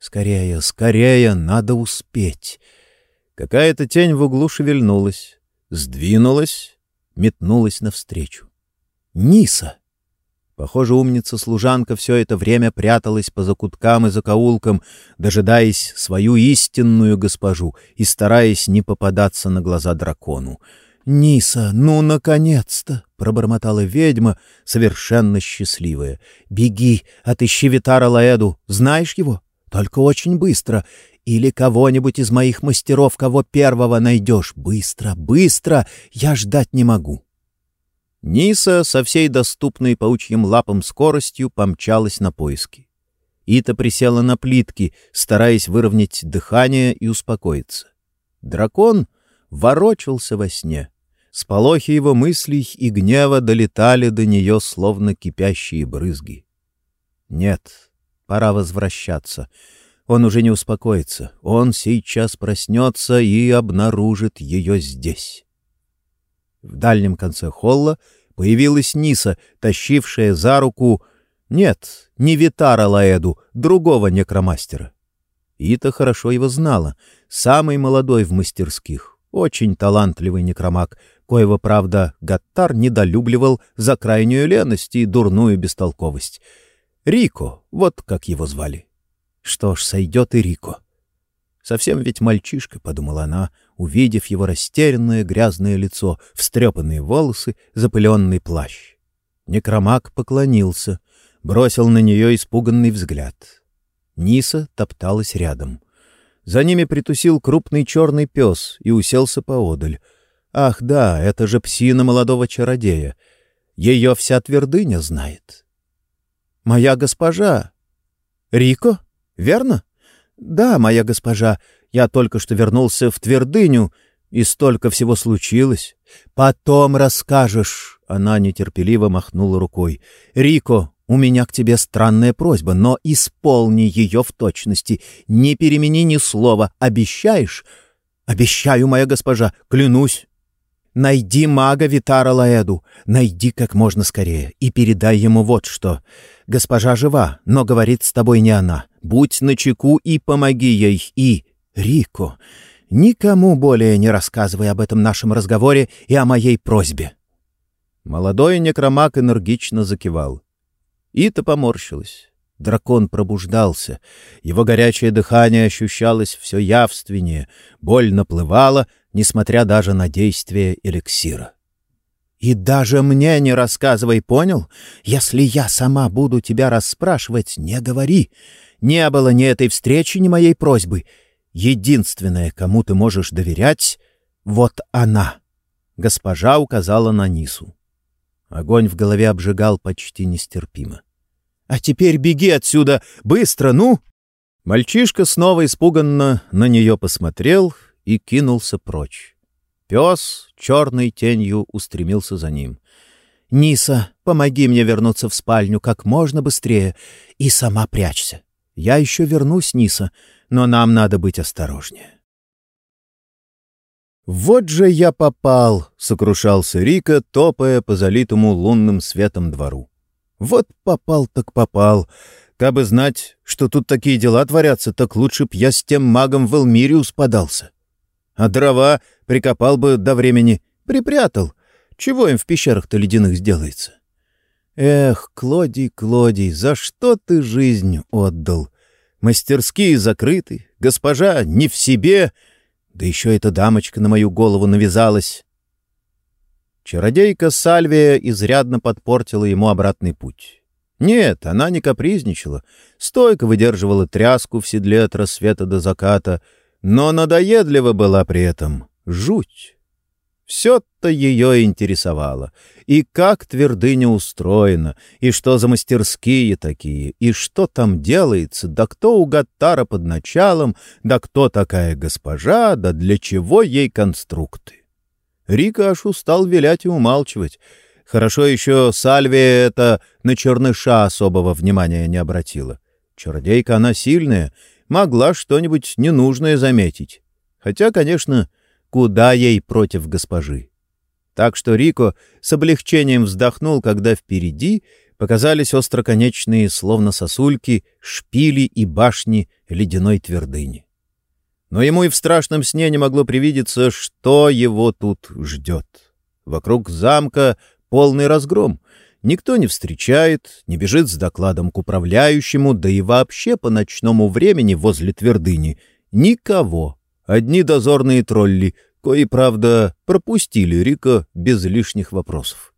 Скорее, скорее, надо успеть. Какая-то тень в углу шевельнулась, сдвинулась, метнулась навстречу. Ниса! Похоже, умница-служанка все это время пряталась по закуткам и закоулкам, дожидаясь свою истинную госпожу и стараясь не попадаться на глаза дракону. «Ниса, ну, наконец-то!» — пробормотала ведьма, совершенно счастливая. «Беги, отыщи Витара Лаэду. Знаешь его?» Только очень быстро. Или кого-нибудь из моих мастеров, кого первого найдешь. Быстро, быстро! Я ждать не могу. Ниса со всей доступной паучьим лапам скоростью помчалась на поиски. Ита присела на плитки, стараясь выровнять дыхание и успокоиться. Дракон ворочался во сне. Сполохи его мыслей и гнева долетали до нее, словно кипящие брызги. Нет, Пора возвращаться. Он уже не успокоится. Он сейчас проснется и обнаружит ее здесь. В дальнем конце холла появилась Ниса, тащившая за руку... Нет, не Витара Лаэду, другого некромастера. Ита хорошо его знала. Самый молодой в мастерских. Очень талантливый некромаг, коего, правда, Гаттар недолюбливал за крайнюю леность и дурную бестолковость — Рико, вот как его звали. Что ж, сойдет и Рико. Совсем ведь мальчишка, — подумала она, увидев его растерянное грязное лицо, встрепанные волосы, запыленный плащ. Некромак поклонился, бросил на нее испуганный взгляд. Ниса топталась рядом. За ними притусил крупный черный пес и уселся поодаль. Ах да, это же псина молодого чародея. Ее вся твердыня знает. «Моя госпожа». «Рико? Верно?» «Да, моя госпожа. Я только что вернулся в твердыню, и столько всего случилось. Потом расскажешь». Она нетерпеливо махнула рукой. «Рико, у меня к тебе странная просьба, но исполни ее в точности. Не перемени ни слова. Обещаешь?» «Обещаю, моя госпожа, клянусь». Найди мага Витара Лаэду, найди как можно скорее и передай ему вот что. Госпожа жива, но говорит с тобой не она. Будь начеку и помоги ей. И, Рико, никому более не рассказывай об этом нашем разговоре и о моей просьбе». Молодой некромак энергично закивал. Ита поморщилась. Дракон пробуждался. Его горячее дыхание ощущалось все явственнее, боль наплывала, несмотря даже на действие эликсира. «И даже мне не рассказывай, понял? Если я сама буду тебя расспрашивать, не говори. Не было ни этой встречи, ни моей просьбы. Единственное, кому ты можешь доверять, — вот она». Госпожа указала на Нису. Огонь в голове обжигал почти нестерпимо. «А теперь беги отсюда! Быстро, ну!» Мальчишка снова испуганно на нее посмотрел и кинулся прочь. Пес черной тенью устремился за ним. «Ниса, помоги мне вернуться в спальню как можно быстрее и сама прячься. Я еще вернусь, Ниса, но нам надо быть осторожнее». «Вот же я попал!» — сокрушался Рика, топая по залитому лунным светом двору. «Вот попал так попал. Кабы знать, что тут такие дела творятся, так лучше б я с тем магом в Элмириус подался а дрова прикопал бы до времени, припрятал. Чего им в пещерах-то ледяных сделается? Эх, Клодий, Клодий, за что ты жизнь отдал? Мастерские закрыты, госпожа не в себе, да еще эта дамочка на мою голову навязалась. Чародейка Сальвия изрядно подпортила ему обратный путь. Нет, она не капризничала, стойко выдерживала тряску в седле от рассвета до заката, но надоедлива была при этом. Жуть! Все-то ее интересовало. И как твердыня устроена, и что за мастерские такие, и что там делается, да кто у Гаттара под началом, да кто такая госпожа, да для чего ей конструкты. Рика аж устал вилять и умалчивать. Хорошо еще Сальвия это на черныша особого внимания не обратила. Чародейка она сильная, могла что-нибудь ненужное заметить. Хотя, конечно, куда ей против госпожи. Так что Рико с облегчением вздохнул, когда впереди показались остроконечные, словно сосульки, шпили и башни ледяной твердыни. Но ему и в страшном сне не могло привидеться, что его тут ждет. Вокруг замка полный разгром. Никто не встречает, не бежит с докладом к управляющему, да и вообще по ночному времени возле твердыни никого Одни дозорные тролли, кои, правда, пропустили Рика без лишних вопросов.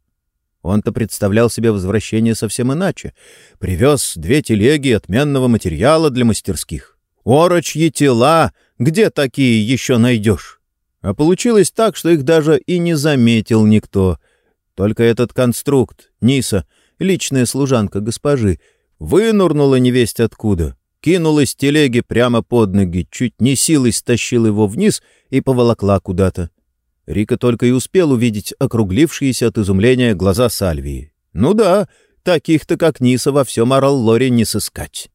Он-то представлял себе возвращение совсем иначе. Привез две телеги отменного материала для мастерских. Орочьи тела, где такие еще найдешь? А получилось так, что их даже и не заметил никто. Только этот конструкт, Ниса, личная служанка госпожи, вынурнула невесть откуда, кинулась телеги прямо под ноги, чуть не силой стащил его вниз и поволокла куда-то. Рика только и успел увидеть округлившиеся от изумления глаза Сальвии. Ну да, таких-то, как Ниса, во всем Араллоре не сыскать.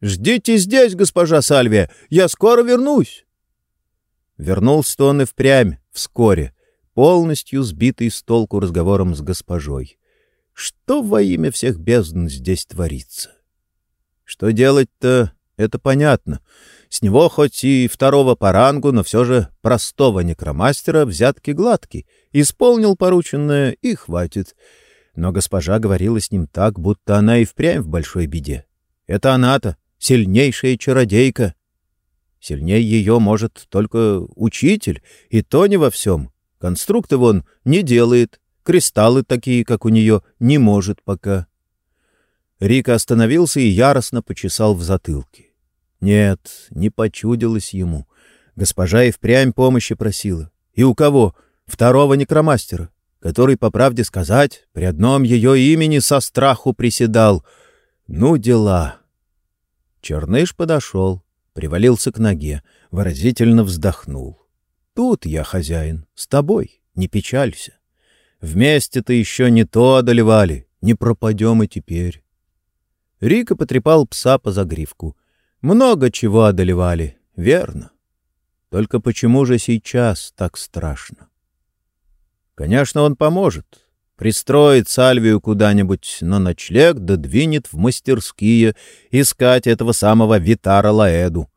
«Ждите здесь, госпожа Сальвия, я скоро вернусь!» Вернулся он и впрямь, вскоре, полностью сбитый с толку разговором с госпожой. Что во имя всех бездн здесь творится? Что делать-то, это понятно. С него хоть и второго по рангу, но все же простого некромастера взятки гладкий. Исполнил порученное и хватит. Но госпожа говорила с ним так, будто она и впрямь в большой беде. Это она-то, сильнейшая чародейка. Сильней ее может только учитель, и то не во всем. Конструкты вон не делает, кристаллы такие, как у нее, не может пока. Рика остановился и яростно почесал в затылке. Нет, не почудилось ему. Госпожа и впрямь помощи просила. И у кого? Второго некромастера, который, по правде сказать, при одном ее имени со страху приседал. Ну, дела. Черныш подошел, привалился к ноге, выразительно вздохнул. Тут я хозяин, с тобой, не печалься. Вместе-то еще не то одолевали, не пропадем и теперь. Рика потрепал пса по загривку. Много чего одолевали, верно. Только почему же сейчас так страшно? Конечно, он поможет. Пристроит Сальвию куда-нибудь на ночлег, да двинет в мастерские искать этого самого Витара Лаэду.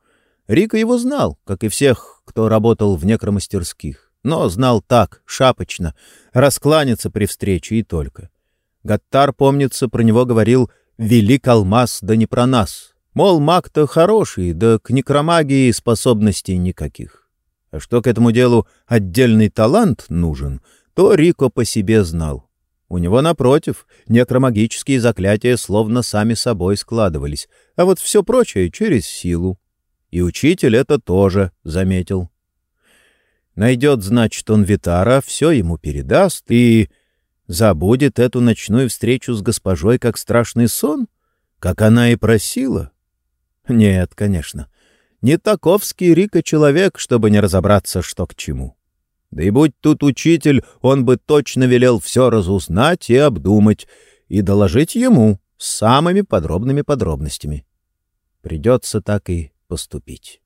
Рика его знал, как и всех, кто работал в некромастерских, но знал так, шапочно, раскланяться при встрече и только. Гаттар, помнится, про него говорил — велик алмаз, да не про нас. Мол, маг-то хороший, да к некромагии способностей никаких. А что к этому делу отдельный талант нужен, то Рико по себе знал. У него, напротив, некромагические заклятия словно сами собой складывались, а вот все прочее через силу. И учитель это тоже заметил. Найдет, значит, он Витара, все ему передаст, и Забудет эту ночную встречу с госпожой как страшный сон, как она и просила? Нет, конечно. Не таковский Рика человек, чтобы не разобраться, что к чему. Да и будь тут учитель, он бы точно велел все разузнать и обдумать, и доложить ему с самыми подробными подробностями. Придется так и поступить.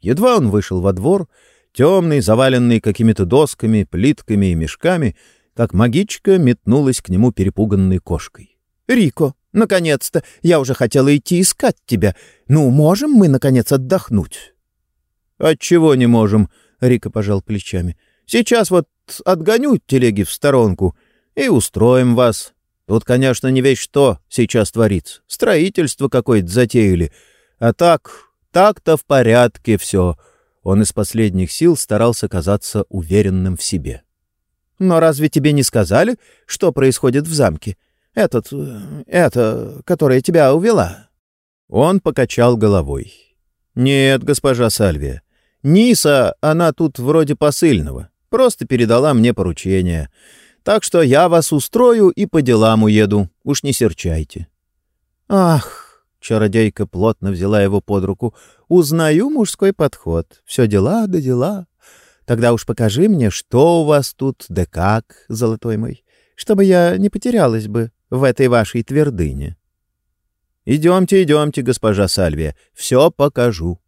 Едва он вышел во двор, темный, заваленный какими-то досками, плитками и мешками, как магичка метнулась к нему перепуганной кошкой. «Рико, наконец-то! Я уже хотела идти искать тебя. Ну, можем мы, наконец, отдохнуть?» «Отчего не можем?» — Рика пожал плечами. «Сейчас вот отгоню телеги в сторонку и устроим вас. Тут, конечно, не весь что сейчас творится. Строительство какое-то затеяли. А так, Так-то в порядке все. Он из последних сил старался казаться уверенным в себе. Но разве тебе не сказали, что происходит в замке? Этот... Э, это... которая тебя увела?» Он покачал головой. «Нет, госпожа Сальвия. Ниса, она тут вроде посыльного. Просто передала мне поручение. Так что я вас устрою и по делам уеду. Уж не серчайте». «Ах!» — чародейка плотно взяла его под руку. «Узнаю мужской подход. Все дела да дела. Тогда уж покажи мне, что у вас тут, да как, золотой мой, чтобы я не потерялась бы в этой вашей твердыне». «Идемте, идемте, госпожа Сальвия, все покажу».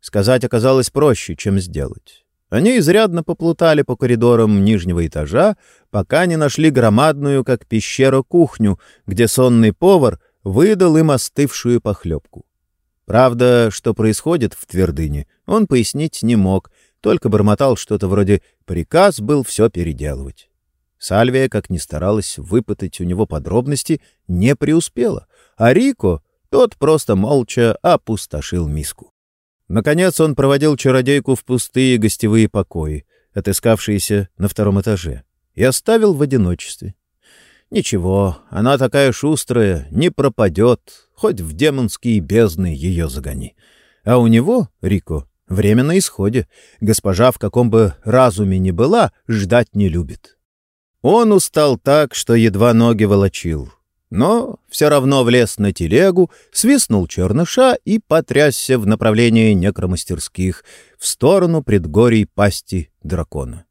Сказать оказалось проще, чем сделать. Они изрядно поплутали по коридорам нижнего этажа, пока не нашли громадную, как пещера, кухню, где сонный повар выдал им остывшую похлебку. Правда, что происходит в твердыне, он пояснить не мог, только бормотал что-то вроде «приказ был все переделывать». Сальвия, как ни старалась выпытать у него подробности, не преуспела, а Рико, тот просто молча опустошил миску. Наконец он проводил чародейку в пустые гостевые покои, отыскавшиеся на втором этаже, и оставил в одиночестве. Ничего, она такая шустрая, не пропадет, хоть в демонские бездны ее загони. А у него, Рико, Время на исходе. Госпожа, в каком бы разуме ни была, ждать не любит. Он устал так, что едва ноги волочил. Но все равно влез на телегу, свистнул черныша и потрясся в направлении некромастерских, в сторону предгорий пасти дракона.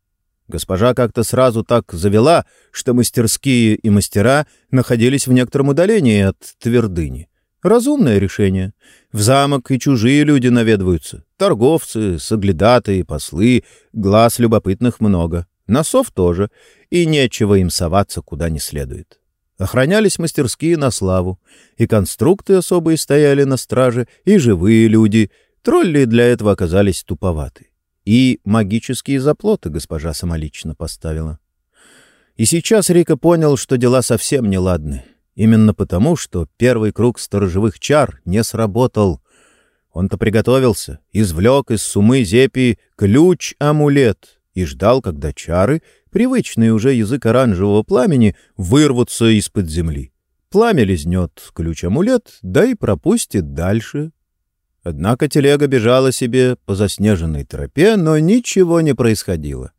Госпожа как-то сразу так завела, что мастерские и мастера находились в некотором удалении от твердыни. Разумное решение. В замок и чужие люди наведываются. Торговцы, соглядатые, послы. Глаз любопытных много. Носов тоже. И нечего им соваться куда не следует. Охранялись мастерские на славу. И конструкты особые стояли на страже, и живые люди. Тролли для этого оказались туповаты. И магические заплоты госпожа самолично поставила. И сейчас Рика понял, что дела совсем неладны. Именно потому, что первый круг сторожевых чар не сработал. Он-то приготовился, извлек из сумы Зепи ключ-амулет и ждал, когда чары, привычный уже язык оранжевого пламени, вырвутся из-под земли. Пламя лизнет ключ-амулет, да и пропустит дальше. Однако телега бежала себе по заснеженной тропе, но ничего не происходило.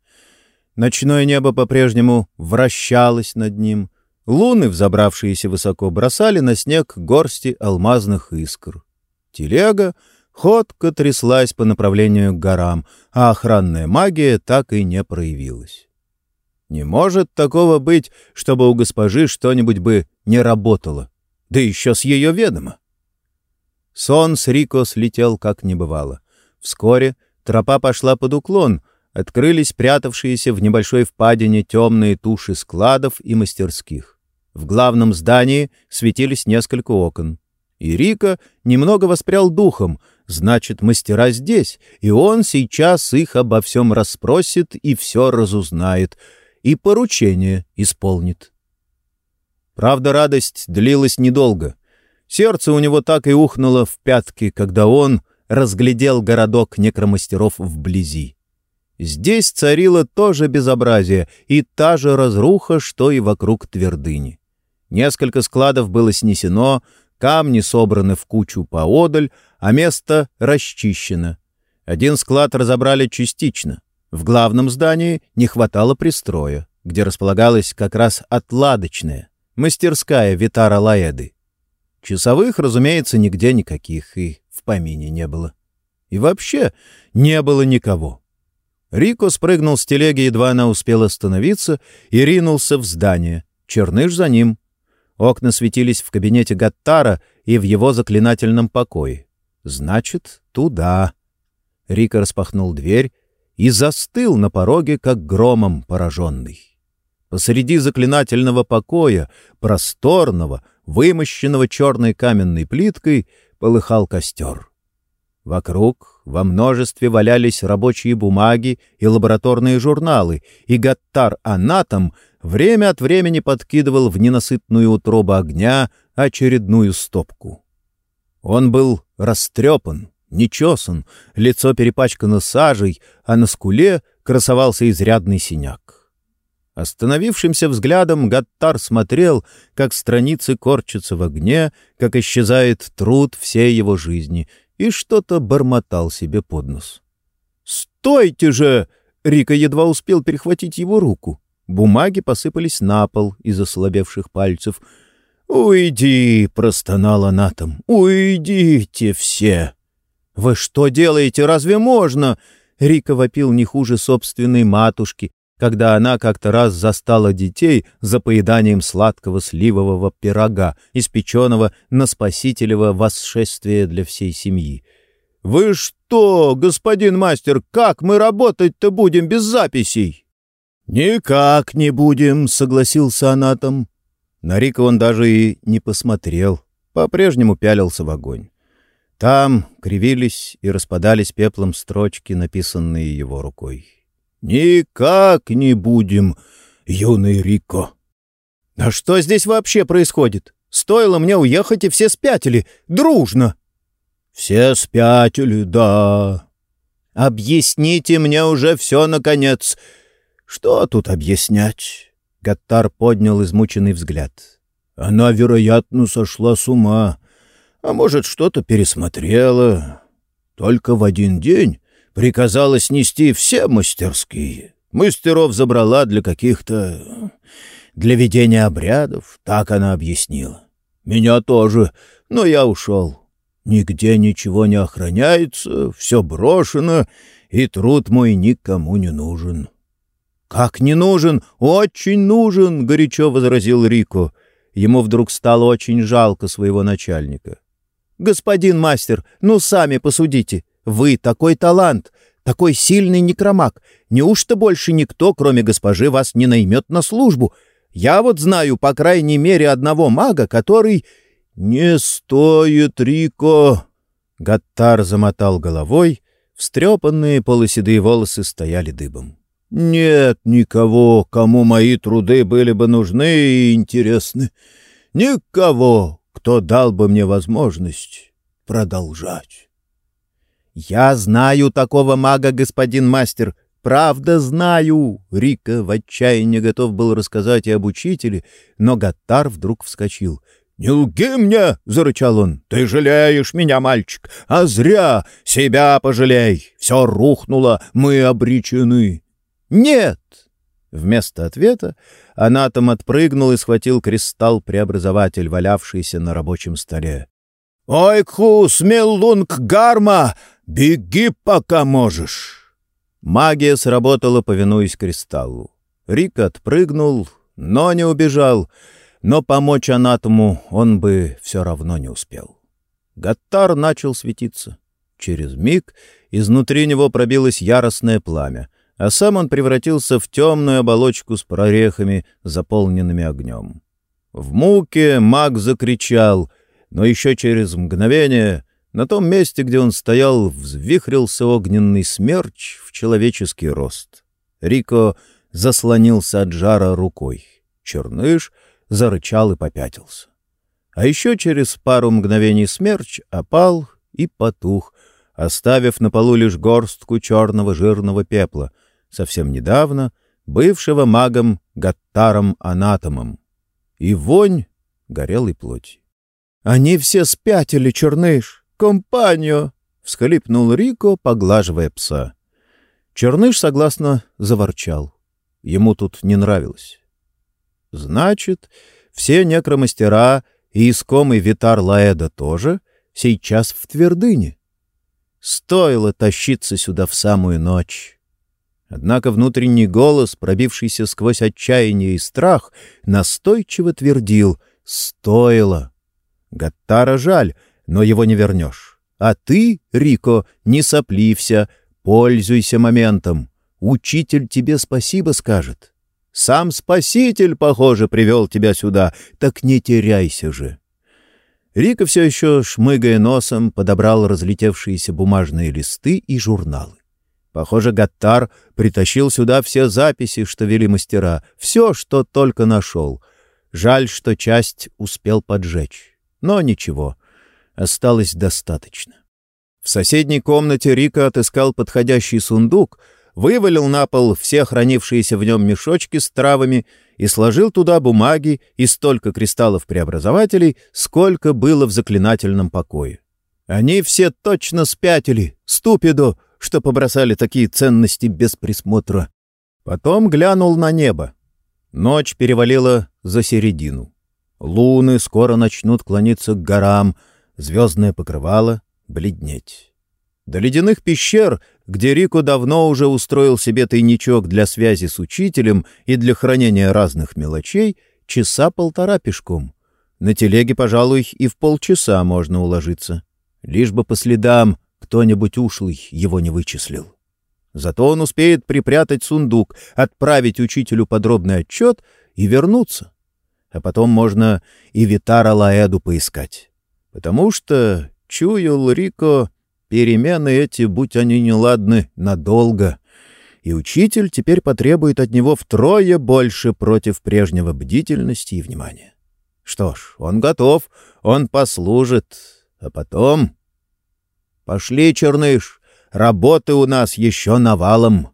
Ночное небо по-прежнему вращалось над ним — Луны, взобравшиеся высоко, бросали на снег горсти алмазных искр. Телега ходко тряслась по направлению к горам, а охранная магия так и не проявилась. Не может такого быть, чтобы у госпожи что-нибудь бы не работало, да еще с ее ведома. Сон с Рико слетел как не бывало. Вскоре тропа пошла под уклон, открылись прятавшиеся в небольшой впадине темные туши складов и мастерских. В главном здании светились несколько окон. И Рика немного воспрял духом, значит, мастера здесь, и он сейчас их обо всем расспросит и все разузнает, и поручение исполнит. Правда, радость длилась недолго. Сердце у него так и ухнуло в пятки, когда он разглядел городок некромастеров вблизи. Здесь царило то же безобразие и та же разруха, что и вокруг твердыни. Несколько складов было снесено, камни собраны в кучу поодаль, а место расчищено. Один склад разобрали частично. В главном здании не хватало пристроя, где располагалась как раз отладочная, мастерская Витара Лаэды. Часовых, разумеется, нигде никаких и в помине не было. И вообще не было никого. Рико спрыгнул с телеги, едва она успела остановиться, и ринулся в здание. Черныш за ним. Окна светились в кабинете Гаттара и в его заклинательном покое. Значит, туда. Рика распахнул дверь и застыл на пороге, как громом пораженный. Посреди заклинательного покоя, просторного, вымощенного черной каменной плиткой, полыхал костер. Вокруг во множестве валялись рабочие бумаги и лабораторные журналы, и Гаттар-анатом время от времени подкидывал в ненасытную утробу огня очередную стопку. Он был растрепан, не чесан, лицо перепачкано сажей, а на скуле красовался изрядный синяк. Остановившимся взглядом Гаттар смотрел, как страницы корчатся в огне, как исчезает труд всей его жизни, и что-то бормотал себе под нос. «Стойте же!» — Рика едва успел перехватить его руку. Бумаги посыпались на пол из ослабевших пальцев. «Уйди!» — простонал Анатом. «Уйдите все!» «Вы что делаете? Разве можно?» Рика вопил не хуже собственной матушки, когда она как-то раз застала детей за поеданием сладкого сливового пирога, испеченного на спасителево восшествие для всей семьи. «Вы что, господин мастер, как мы работать-то будем без записей?» «Никак не будем», — согласился Анатом. На Рика он даже и не посмотрел, по-прежнему пялился в огонь. Там кривились и распадались пеплом строчки, написанные его рукой. «Никак не будем, юный Рико!» «А что здесь вообще происходит? Стоило мне уехать, и все спятили. Дружно!» «Все спятили, да!» «Объясните мне уже все, наконец!» «Что тут объяснять?» Гаттар поднял измученный взгляд. «Она, вероятно, сошла с ума а может, что-то пересмотрела. Только в один день приказала снести все мастерские. Мастеров забрала для каких-то... для ведения обрядов, так она объяснила. Меня тоже, но я ушел. Нигде ничего не охраняется, все брошено, и труд мой никому не нужен. — Как не нужен? Очень нужен! — горячо возразил Рико. Ему вдруг стало очень жалко своего начальника. «Господин мастер, ну сами посудите. Вы такой талант, такой сильный некромаг. Неужто больше никто, кроме госпожи, вас не наймет на службу? Я вот знаю, по крайней мере, одного мага, который...» «Не стоит, Рико!» Гаттар замотал головой, встрепанные полуседые волосы стояли дыбом. «Нет никого, кому мои труды были бы нужны и интересны. Никого, кто дал бы мне возможность продолжать. «Я знаю такого мага, господин мастер, правда знаю!» Рика в отчаянии готов был рассказать и об учителе, но Гаттар вдруг вскочил. «Не лги мне!» — зарычал он. «Ты жалеешь меня, мальчик, а зря! Себя пожалей! Все рухнуло, мы обречены!» «Нет!» Вместо ответа Анатом отпрыгнул и схватил кристалл-преобразователь, валявшийся на рабочем столе. «Ойкху, смелунг гарма! Беги, пока можешь!» Магия сработала, повинуясь кристаллу. Рик отпрыгнул, но не убежал, но помочь анатому он бы все равно не успел. Гаттар начал светиться. Через миг изнутри него пробилось яростное пламя — а сам он превратился в темную оболочку с прорехами, заполненными огнем. В муке маг закричал, но еще через мгновение на том месте, где он стоял, взвихрился огненный смерч в человеческий рост. Рико заслонился от жара рукой. Черныш зарычал и попятился. А еще через пару мгновений смерч опал и потух, оставив на полу лишь горстку черного жирного пепла — совсем недавно бывшего магом Гаттаром Анатомом, и вонь горелой плоти. «Они все спятили, Черныш! Компанию!» — всхлипнул Рико, поглаживая пса. Черныш согласно заворчал. Ему тут не нравилось. «Значит, все некромастера и искомый Витар Лаэда тоже сейчас в твердыне. Стоило тащиться сюда в самую ночь». Однако внутренний голос, пробившийся сквозь отчаяние и страх, настойчиво твердил «Стоило!». Гаттара жаль, но его не вернешь. А ты, Рико, не соплився, пользуйся моментом. Учитель тебе спасибо скажет. Сам Спаситель, похоже, привел тебя сюда, так не теряйся же. Рика все еще, шмыгая носом, подобрал разлетевшиеся бумажные листы и журналы. Похоже, Гаттар притащил сюда все записи, что вели мастера, все, что только нашел. Жаль, что часть успел поджечь. Но ничего, осталось достаточно. В соседней комнате Рика отыскал подходящий сундук, вывалил на пол все хранившиеся в нем мешочки с травами и сложил туда бумаги и столько кристаллов-преобразователей, сколько было в заклинательном покое. Они все точно спятили, ступидо, что побросали такие ценности без присмотра. Потом глянул на небо. Ночь перевалила за середину. Луны скоро начнут клониться к горам, звездное покрывало бледнеть. До ледяных пещер, где Рико давно уже устроил себе тайничок для связи с учителем и для хранения разных мелочей, часа полтора пешком. На телеге, пожалуй, и в полчаса можно уложиться. Лишь бы по следам кто-нибудь ушлый его не вычислил. Зато он успеет припрятать сундук, отправить учителю подробный отчет и вернуться. А потом можно и Витара Лаэду поискать. Потому что, чуял Рико, перемены эти, будь они неладны, надолго. И учитель теперь потребует от него втрое больше против прежнего бдительности и внимания. Что ж, он готов, он послужит, а потом... Пошли, Черныш, работы у нас еще навалом.